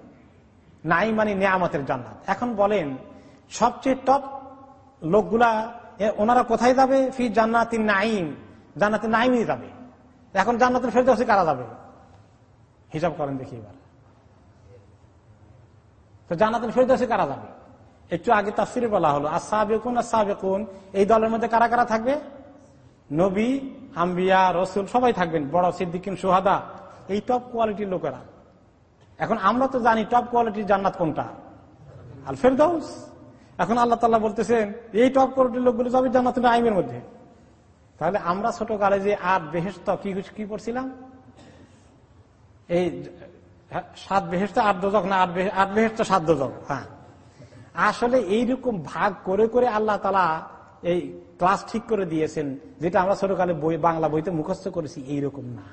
নাইম মানে নিয়ামতের জান্নাত। এখন বলেন, সবচেয়ে টপ লোকগুলা ওনারা কোথায় যাবে? ফি জান্নাতিন নাইম জান্নাতের নাইমই যাবে। এখন জান্নাতের ফেরদৌসে কারা যাবে? হিসাব করেন দেখি এবার। তো জান্নাতুল ফেরদৌসে কারা যাবে? একটু আগে তাফসিরে বলা হলো আর সাবেকুন আর সাবেকুন এই দলের মধ্যে কারা কারা থাকবে? নবী, আম্বিয়া, রসুল সবাই থাকবেন। বড় সিদ্দিকিন, সুহাদা। এই টপ কোয়ালিটির লোকেরা। এখন আমরা তো জানি টপ কোয়ালিটির জান্নাত কোনটা। আল ফেরদৌস এখন আল্লাহ তাল্লাহ বলতেছেন, এই টপ কোয়ালিটির লোকগুলো যাবে জান্নাতুল আইমের মধ্যে। তাহলে আমরা ছোট কালে যে আট বেহেস্ত কি কি পড়ছিলাম? এই সাত বেহেস্ত আট দোজক না, আট আট বেহেস্ত সাত দোজক হ্যাঁ। আসলে এইরকম ভাগ করে করে আল্লাহ তালা এই ক্লাস ঠিক করে দিয়েছেন, যেটা আমরা ছোটকালে বই, বাংলা বইতে মুখস্থ করেছি, এইরকম না।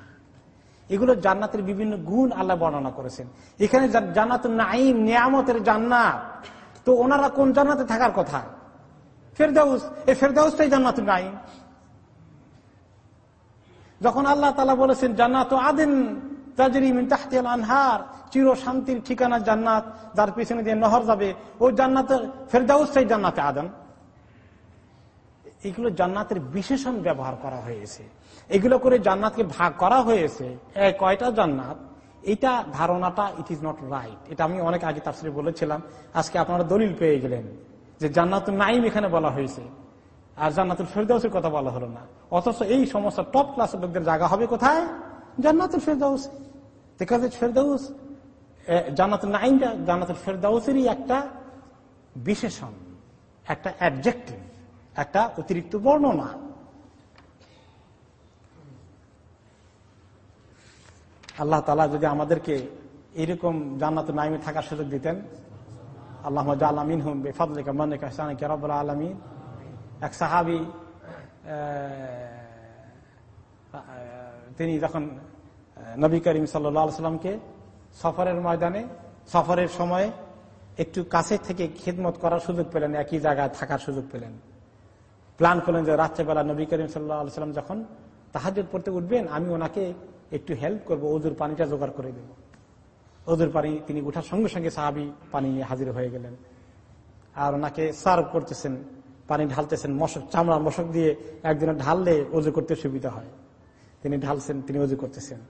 এগুলো জান্নাতের বিভিন্ন গুণ আল্লাহ বর্ণনা করেছেন। এখানে জান্নাত নাইম নিয়ামতের জান্নাত। তো ওনারা কোন জান্নাতে থাকার কথা? ফেরদাউস। এই ফেরদাউসটাই জান্নাত নাইম যখন আল্লাহ তালা বলেছেন, জান্নাত আদিন আনহার চির শান্তির ঠিকানা জান্নাত, যার পিছনে দিয়ে নহর যাবে ওই জান্নাতের ফেরদাউসটাই জান্নাতে আদন। এগুলো জান্নাতের বিশেষণ ব্যবহার করা হয়েছে। এগুলো করে জান্নাতকে ভাগ করা হয়েছে। কয়টা জান্নাত? এটা ধারণাটা ইট ইজ নট রাইট এটা আমি অনেক আগে তার বলেছিলাম। আজকে আপনারা দলিল পেয়ে গেলেন যে জান্নাত নাইম এখানে বলা হয়েছে। আর জান্নাতুল ফেরদাউসের কথা বলা হলো না। অথচ এই সমস্ত টপ ক্লাসের লোকদের জায়গা হবে কোথায়? জান্নাতুল ফেরদাউস। বিকজ ফেরদাউস। জান্নাতুল নাইমটা জান্নাতুল ফেরদাউসেরই একটা বিশেষণ, একটা অ্যাডজেক্টিভ একটা অতিরিক্ত বর্ণনা। আল্লাহ তালা যদি আমাদেরকে এরকম জান্নাত নাইমে থাকার সুযোগ দিতেন আল্লাহ আলমিন হুম বেফাদুল্লাহ মানিক রব্বুল আলমিন। এক সাহাবি তিনি যখন নবী করিম সাল্লামকে সফরের ময়দানে, সফরের সময় একটু কাছে থেকে খেদমত করার সুযোগ পেলেন, একই জায়গায় থাকার সুযোগ পেলেন। প্ল্যান করলেন যে রাত্রেবেলা নবী করিম সাল্লাম যখন তাহাজ পড়তে উঠবেন, আমি ওনাকে একটু হেল্প করব, ওজুর পানিটা জোগাড় করে দেব। ওজুর পানি, তিনি উঠার সঙ্গে সঙ্গে সাহাবি পানি হাজির হয়ে গেলেন। আর ওনাকে সার্ভ করতেছেন, পানি ঢালতেছেন, মশক, চামড়া, মশক দিয়ে একদিনে ঢাললে অজু করতে সুবিধা হয়। তিনি ঢালছেন, তিনি অজু করতেছেন।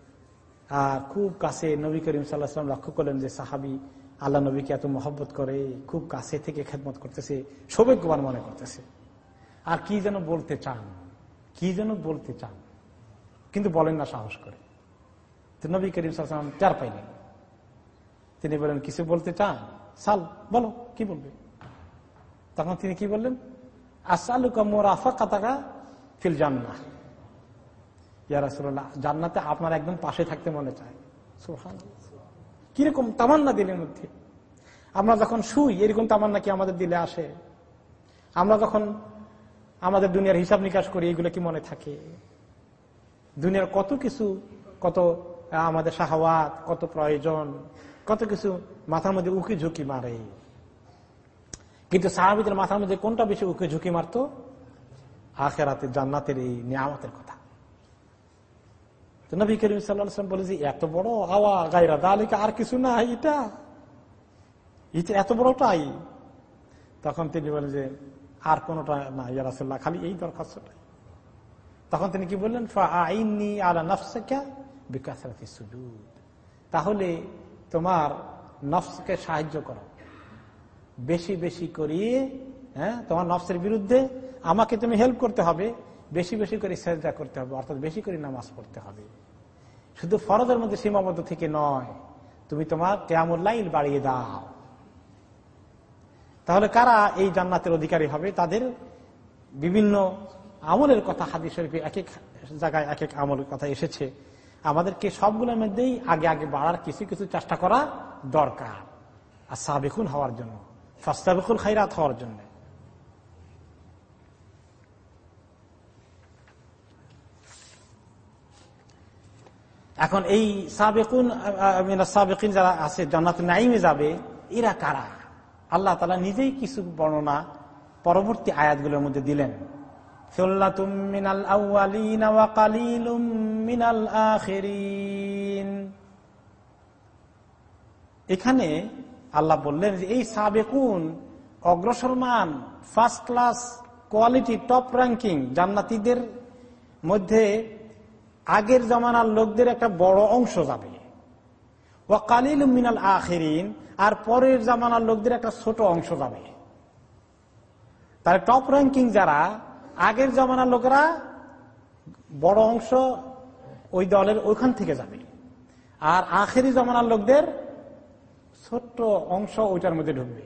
আর খুব কাছে নবী করিম সাল্লাহাম লক্ষ্য করলেন যে সাহাবি আল্লাহ নবীকে এত মহব্বত করে, খুব কাছে থেকে খেদমত করতেছে, সৌভাগ্যবান মনে করতেছে। আর কি যেন বলতে চান, কি যেন বলতে চান, কিন্তু বলেন না সাহস করে। নবী করিম সাল্লাম চার পাইলেন তিনি বলেন, কিছু বলতে চান? সাল, বলো, কি বলবে? তখন তিনি কি বললেন? ফিল জান্না জান্নাতে আপনার একদম পাশে থাকতে মনে চায়। কীরকম তামান্না দিলের মধ্যে? আমরা যখন শুই, এরকম তামান্না কি আমাদের দিলে আসে? আমরা যখন আমাদের দুনিয়ার হিসাব নিকাশ করি, এগুলো কি মনে থাকে? দুনিয়ার কত কিছু, কত আমাদের শাহওয়াত, কত প্রয়োজন, কত কিছু মাথার মধ্যে উকি ঝুঁকি মারে। কিন্তু সাহাবিদের মাথার মধ্যে কোনটা বেশি উকে ঝুঁকি মারত? আখেরাতে, জান্নাতের এই নিয়ামতের কথা। নবী করিম সাল্লাম বলে যে, এত বড় হাওয়া গাইরা দালিকা, আর কিছু না এটা। এটা এত বড়টাই তখন তিনি বলেন যে, আর কোনটা না ইয়ারাসুল্লাহ খালি এই দরখাস্তটা তখন তিনি কি বললেন আইনি আলা নফসা বিকাশরাতি সুজুদ। তাহলে তোমার নফসকে সাহায্য করো। বেশি বেশি করিয়ে হ্যাঁ তোমার নফসের বিরুদ্ধে আমাকে তুমি হেল্প করতে হবে, বেশি বেশি করে সেজদা করতে হবে, অর্থাৎ বেশি করে নামাজ পড়তে হবে। শুধু ফরজের মধ্যে সীমাবদ্ধ থেকে নয়, তুমি তোমার কেয়ামুল্লাইল বাড়িয়ে দাও। তাহলে কারা এই জান্নাতের অধিকারী হবে? তাদের বিভিন্ন আমলের কথা হাদিস শরীফে এক এক জায়গায় এক এক আমলের কথা এসেছে। আমাদেরকে সবগুলোর মধ্যেই আগে আগে বাড়ার কিছু কিছু চেষ্টা করা দরকার। আর সাবেকুন হওয়ার জন্য ফাস্তাবেকুল খাইরাত হওয়ার জন্য। এখন এই সাবেকুন সাবেকিন যারা আছে জান্নাত নাইমে যাবে, এরা কারা? আল্লাহ তালা নিজেই কিছু বর্ণনা পরবর্তী আয়াতগুলোর মধ্যে দিলেন। এখানে আল্লাহ বললেন যে, এই সাবেকুন অগ্রসরমান first class quality top ranking জান্নাতিদের মধ্যে আগের জমানার লোকদের একটা বড় অংশ যাবে। ও কালিল মিনাল আখেরিন, আর পরের জামানার লোকদের একটা ছোট অংশ যাবে। তার টপ র্যাঙ্কিং যারা আগের জমানার লোকেরা বড় অংশ ওই দলের ওইখান থেকে যাবে। আর আখেরি জমানার লোকদের ছোট্ট অংশ ওইটার মধ্যে ঢুকবে।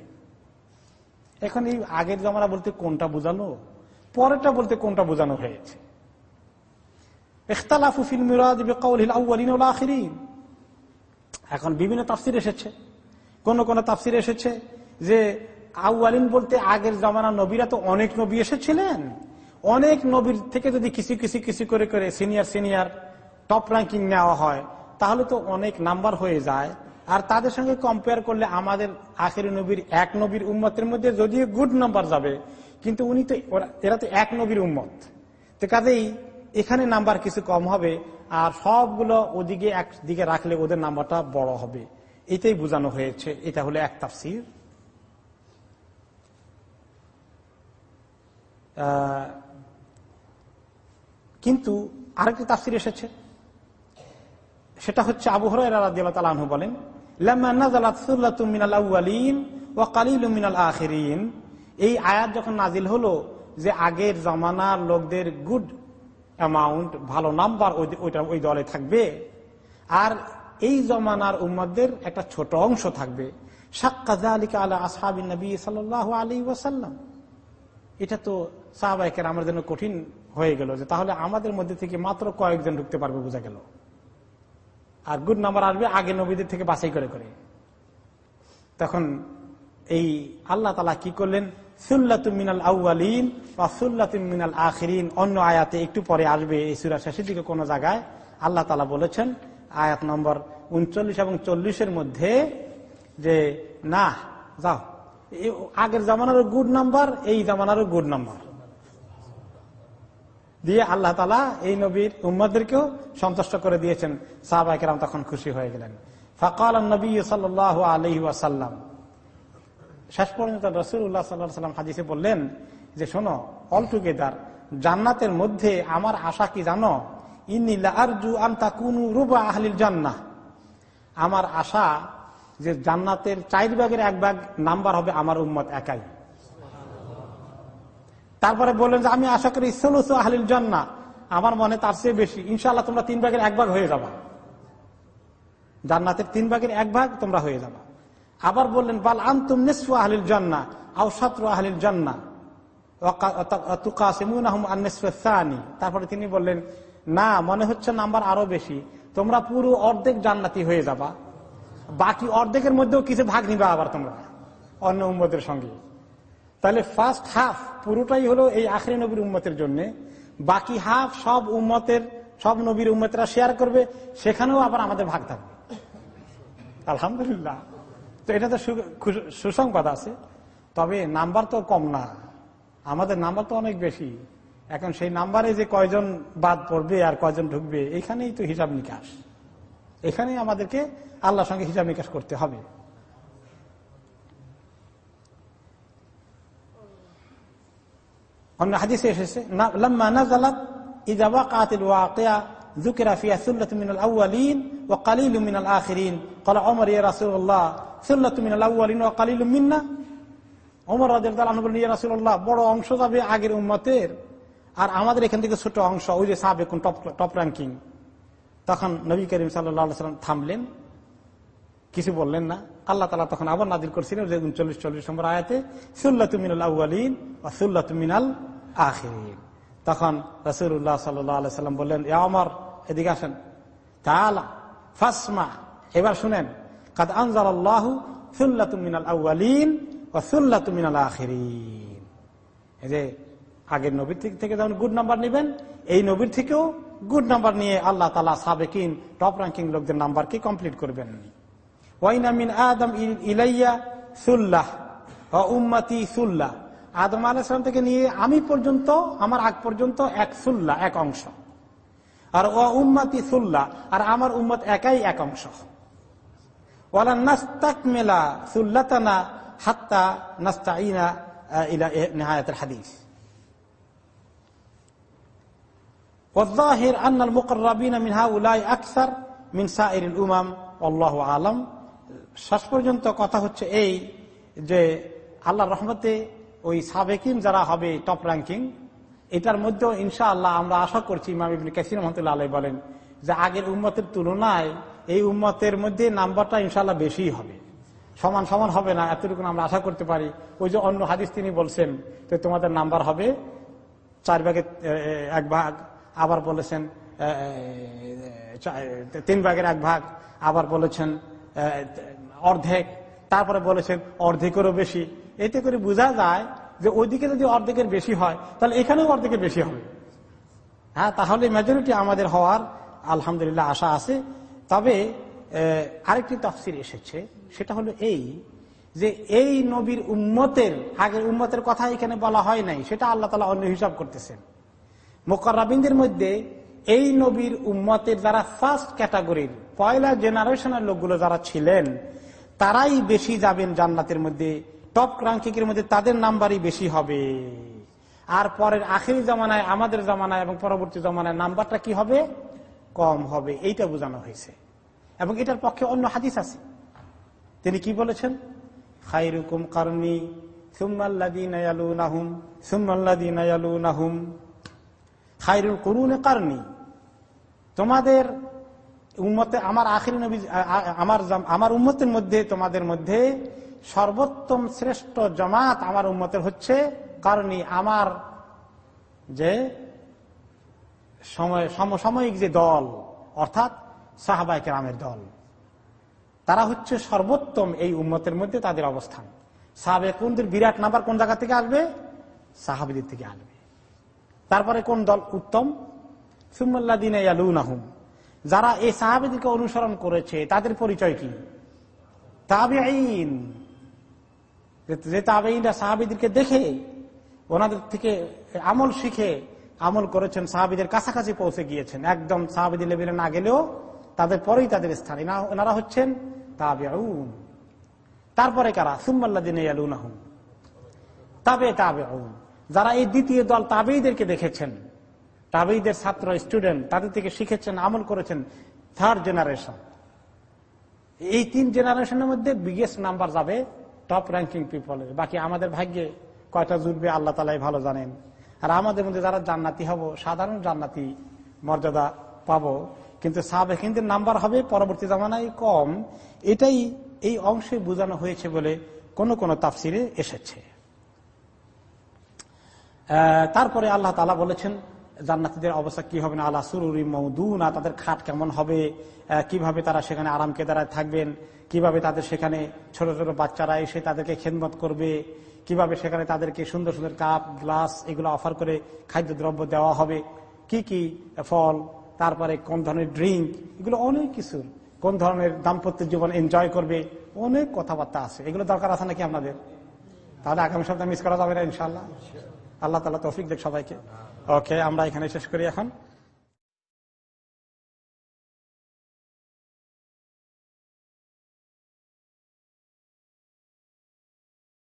এখন এই আগের জমানা বলতে কোনটা বোঝানো? পরেরটা বলতে কোনটা বোঝানো হয়েছে? এখন বিভিন্ন তাফসির এসেছে। কোন কোন তাফসির এসেছে যে আউআলিন বলতে আগের জমানা নবীরা তো অনেক নবী এসেছিলেন। অনেক নবীর থেকে যদি কিছু কিছু কিছু করে করে সিনিয়র সিনিয়র টপ র্যাঙ্কিং নেওয়া হয়, তাহলে তো অনেক নাম্বার হয়ে যায়। আর তাদের সঙ্গে কম্পেয়ার করলে আমাদের আখের নবীর এক নবীর উম্মতের মধ্যে যদিও গুড নাম্বার যাবে, কিন্তু উনি তো এরা তো এক নবীর উম্মত। তো কাজেই এখানে নাম্বার কিছু কম হবে, আর সবগুলো ওদিকে একদিকে রাখলে ওদের নাম্বারটা বড় হবে। এটাই বোঝানো হয়েছে। এটা হলো এক তাফসির। কিন্তু আরেকটি তাফসির এসেছে। সেটা হচ্ছে আবু হরাহ বলেন এই আয়াত যখন নাজিল হলো যে আগের জমানার লোকদের গুড অ্যামাউন্ট, ভালো নাম্বার ওইটা ওই দলে থাকবে, আর এই জমানার উম্মদের একটা ছোট অংশ থাকবে। সাক্কাজা আলিকা আলা আসহাবিন নবী সাল আলী ওয়াসাল্লাম। এটা তো সাহবাইকের আমার জন্য কঠিন হয়ে গেল যে তাহলে আমাদের মধ্যে থেকে মাত্র কয়েকজন ঢুকতে পারবে, বোঝা গেল। আর গুড নাম্বার আসবে আগে নবীদের থেকে বাছাই করে করে। তখন এই আল্লাহ তালা কি করলেন? সুল্লাতুমিনাল আউআলিন বা সুল্লাতুমিনাল আখরিন। অন্য আয়াতে একটু পরে আসবে এই সুরা শেষের দিকে কোন জায়গায়। আল্লাহ তালা বলেছেন, আয়াত নম্বর উনচল্লিশ এবং চল্লিশের মধ্যে যে না যাও। আগের জামানারও গুড নাম্বার এই জামানারও গুড নাম্বার দিয়ে আল্লাহ তালা এই নবীর উম্মদেরকেও সন্তুষ্ট করে দিয়েছেন। সাহবাইকেরাম তখন খুশি হয়ে গেলেন। ফকাল নবী সাল আলহি ওয়াসাল্লাম। শেষ পর্যন্ত রসুল্লাহ সাল্লাহ সাল্লাম হাদিসে বললেন যে, শোনো, অল টুগেদার, জান্নাতের মধ্যে আমার আশা কি জানো? আহলিল আমার আশা যে, জান্নাতের চার ভাগের এক ভাগ নাম্বার হবে আমার উম্মত একাই। তারপরে বললেন যে, আমি আশা করি সলুস আহলিল জন্না। আমার মনে তার চেয়ে বেশি। ইনশাল্লাহ তোমরা তিন ভাগের এক ভাগ হয়ে যাবা। জান্নাতের তিন ভাগের এক ভাগ তোমরা হয়ে যাবা। আবার বললেন, বাল আন্তুম নিসফু আহলিল জান্না আও সত্র আহলিল জান্না। তারপরে তিনি বললেন, না, মনে হচ্ছে নাম্বার আরও বেশি। তোমরা পুরো অর্ধেক জান্নাতি হয়ে যাবা। বাকি অর্ধেকের মধ্যেও কিছু ভাগ নিবা আবার তোমরা, অন্য উম্মতের সঙ্গে। তাহলে ফার্স্ট হাফ পুরোটাই হলো এই আখরি নবীর উম্মতের জন্য। বাকি হাফ সব উম্মতের, সব নবীর উম্মতরা শেয়ার করবে, সেখানেও আবার আমাদের ভাগ থাকবে। আলহামদুলিল্লাহ। তো এটা তো সুসংবাদ আছে। তবে নাম্বার তো কম না। আমাদের নাম্বার তো অনেক বেশি। এখন সেই নাম্বারে যে কয়জন বাদ পড়বে আর কয়জন ঢুকবে, এখানেই তো হিসাব নিকাশ। এখানেই আমাদেরকে আল্লাহর সঙ্গে হিসাব নিকাশ করতে হবে। অন্য হাদিসে এসেছে লাম্মা নাজালাত ইযা ওয়াকাতিল ওয়াকিয়া ذكر فيها ثلة من الأولين وقليل من الآخرين قال عمر يا رسول الله ثلة من الأولين وقليل منا অমর রাজের দাল বলেন ইয়া রাসুল্লাহ বড় অংশ যাবে আগের উম্মতের আর আমাদের এখান থেকে ছোট অংশ ওই যে সাবে কোন টপ টপ র্যাঙ্কিং তখন নবী করিম সাল্লাম থামলেন কিছু বললেন না আল্লাহ তালা তখন আবার নাদির করছিলেন যে উনচল্লিশ, চল্লিশ নম্বর আয়াতে সুল্লা তুমিনাল আউআলিন বা সুল্লা তুমিনাল আখিরিন। তখন রসুল্লাহ সাল্লাম বললেন এ আমার এদিকে আসেন। তালা ফাসমা, এবার শুনেন, কাদ আনজাল আল্লাহ সুল্লা তুমিনাল আউআলিন ও সুল্লা তুমিনাল আখিরিন। এই যে, আগের নবীর থেকে যেমন গুড নাম্বার নেবেন, এই নবীর থেকেও গুড নাম্বার নিয়ে আল্লাহ তালা সাবেকিন টপ র্যাঙ্কিং লোকদের নাম্বারকে কমপ্লিট করবেন? ওয়াইনামিন আদম ইলাইয়া সুল্লাহ ও উম্মাতি সুল্লাহ আদম আলাইসালাম থেকে নিয়ে আমি পর্যন্ত আমার আগ পর্যন্ত এক সুল্লাহ এক অংশ আর ও উম্মাতি সুল্লাহ আর আমার উম্মত একাই এক অংশ ওয়ালা নাস্তাক মেলা সুল্লাতানা হাত্তা নাস্তা ইনা ইলা নেহায়াতের হাদিস والظاهر أن المقربين من هؤلاء أكثر من سائر الأمم والله أعلم শেষ পর্যন্ত কথা হচ্ছে এই যে আল্লাহ রহমতে ওই সাবেকিন যারা হবে টপ র্যাঙ্কিং, এটার মধ্যেও ইনশা আল্লাহ আমরা আশা করছি ইমাম ইবিন কাসির রহমতুল্লাহ আলাই বলেন যে আগের উম্মতের তুলনায় এই উম্মতের মধ্যে নাম্বারটা ইনশাল্লাহ বেশি হবে। সমান সমান হবে না, এতটুকু আমরা আশা করতে পারি। ওই যে অন্য হাদিস তিনি বলছেন যে তোমাদের নাম্বার হবে চার ভাগের এক ভাগ, আবার বলেছেন তিন ভাগের এক ভাগ, আবার বলেছেন অর্ধেক। তারপরে বলেছেন, অর্ধেকেরও বেশি। এতে করে বোঝা যায় যে ওইদিকে যদি অর্ধেকের বেশি হয়, তাহলে এখানেও অর্ধেকের বেশি হবে। হ্যাঁ তাহলে মেজরিটি আমাদের হওয়ার আলহামদুলিল্লাহ আশা আছে। তবে আরেকটি তফসির এসেছে, সেটা হলো এই যে এই নবীর উম্মতের, আগের উম্মতের কথা এখানে বলা হয় নাই, সেটা আল্লাহ তালা অন্য হিসাব করতেছেন। মোকাররাবিনদের মধ্যে এই নবীর উম্মতের যারা ফার্স্ট ক্যাটাগরির পয়লা জেনারেশনের লোকগুলো যারা ছিলেন তারাই বেশি যাবেন জান্নাতের মধ্যে টপ র্যাঙ্কিংয়ের মধ্যে তাদের নাম্বারই বেশি হবে। আর পরের আখেরি জমানায়, আমাদের জমানায় এবং পরবর্তী জমানায় নাম্বারটা কি হবে? কম হবে। এইটা বোঝানো হয়েছে। এবং এটার পক্ষে অন্য হাদিস আছে। তিনি কি বলেছেন? খাইরুকুম কারণী সুম্মাল্লাদিনাহুম সুম্মাল্লাদিনাহুম খাইরুল করুন কারণী তোমাদের উম্মতে আমার আখির নবী আমার আমার উম্মতের মধ্যে, তোমাদের মধ্যে সর্বোত্তম শ্রেষ্ঠ জমাত আমার উম্মতের হচ্ছে কারণই আমার যে সময়, সমসাময়িক যে দল, অর্থাৎ সাহাবাইকে রামের দল, তারা হচ্ছে সর্বোত্তম এই উম্মতের মধ্যে তাদের অবস্থান। সাহাবেকুনদের বিরাট নাম্বার কোন জায়গা থেকে আসবে? সাহাবিদের থেকে আসবে। তারপরে কোন দল উত্তম? সুম্মাল্লাদিন আহুম যারা এই সাহাবিদিকে অনুসরণ করেছে, তাদের পরিচয় কি? আইন যে দেখে, ওনাদের থেকে আমল শিখে আমল করেছেন, সাহাবিদের কাছাকাছি পৌঁছে গিয়েছেন। একদম সাহাবিদের লেভেলে না গেলেও তাদের পরেই তাদের স্থান। ওনারা হচ্ছেন তাবে তারপরে কারা? সুম্মাল্লাদিন তাবে তাবে যারা এই দ্বিতীয় দল তাবেইদেরকে দেখেছেন তাবেইদের ছাত্র স্টুডেন্ট তাদের থেকে শিখেছেন, আমল করেছেন থার্ড জেনারেশন এই তিন জেনারেশনের মধ্যে বিগেস্ট নাম্বার যাবে টপ র্যাঙ্কিং পিপলের বাকি আমাদের ভাগ্যে কয়টা জুটবে আল্লাহ তালাই ভালো জানেন। আর আমাদের মধ্যে যারা জান্নাতি হব, সাধারণ জান্নাতি মর্যাদা পাবো। কিন্তু সাবেকিনদের নাম্বার হবে পরবর্তী জামানায় কম। এটাই এই অংশে বোঝানো হয়েছে বলে কোন কোন তাফসিরে এসেছে। তারপরে আল্লাহ তালা বলেছেন জান্নাতিদের অবস্থা কি হবে না? আল্লাহ সুরুরি মৌদুনা, তাদের খাট কেমন হবে? কীভাবে তারা সেখানে আরামকে দ্বারা থাকবেন? কীভাবে তাদের সেখানে ছোট ছোট বাচ্চারা এসে তাদেরকে খেদমত করবে? কীভাবে সেখানে তাদেরকে সুন্দর সুন্দর কাপ, গ্লাস এগুলো অফার করে খাদ্যদ্রব্য দেওয়া হবে? কি কি ফল, তারপরে কোন ধরনের ড্রিঙ্ক এগুলো অনেক কিছু। কোন ধরনের দাম্পত্য জীবন এনজয় করবে? অনেক কথাবার্তা আছে। এগুলো দরকার আছে নাকি আপনাদের? তাহলে আগামী সপ্তাহে মিস করা যাবে না ইনশাল্লাহ আল্লাহ তালা তৌফিক দেখ সবাইকে। ওকে আমরা এখানে শেষ করি এখন।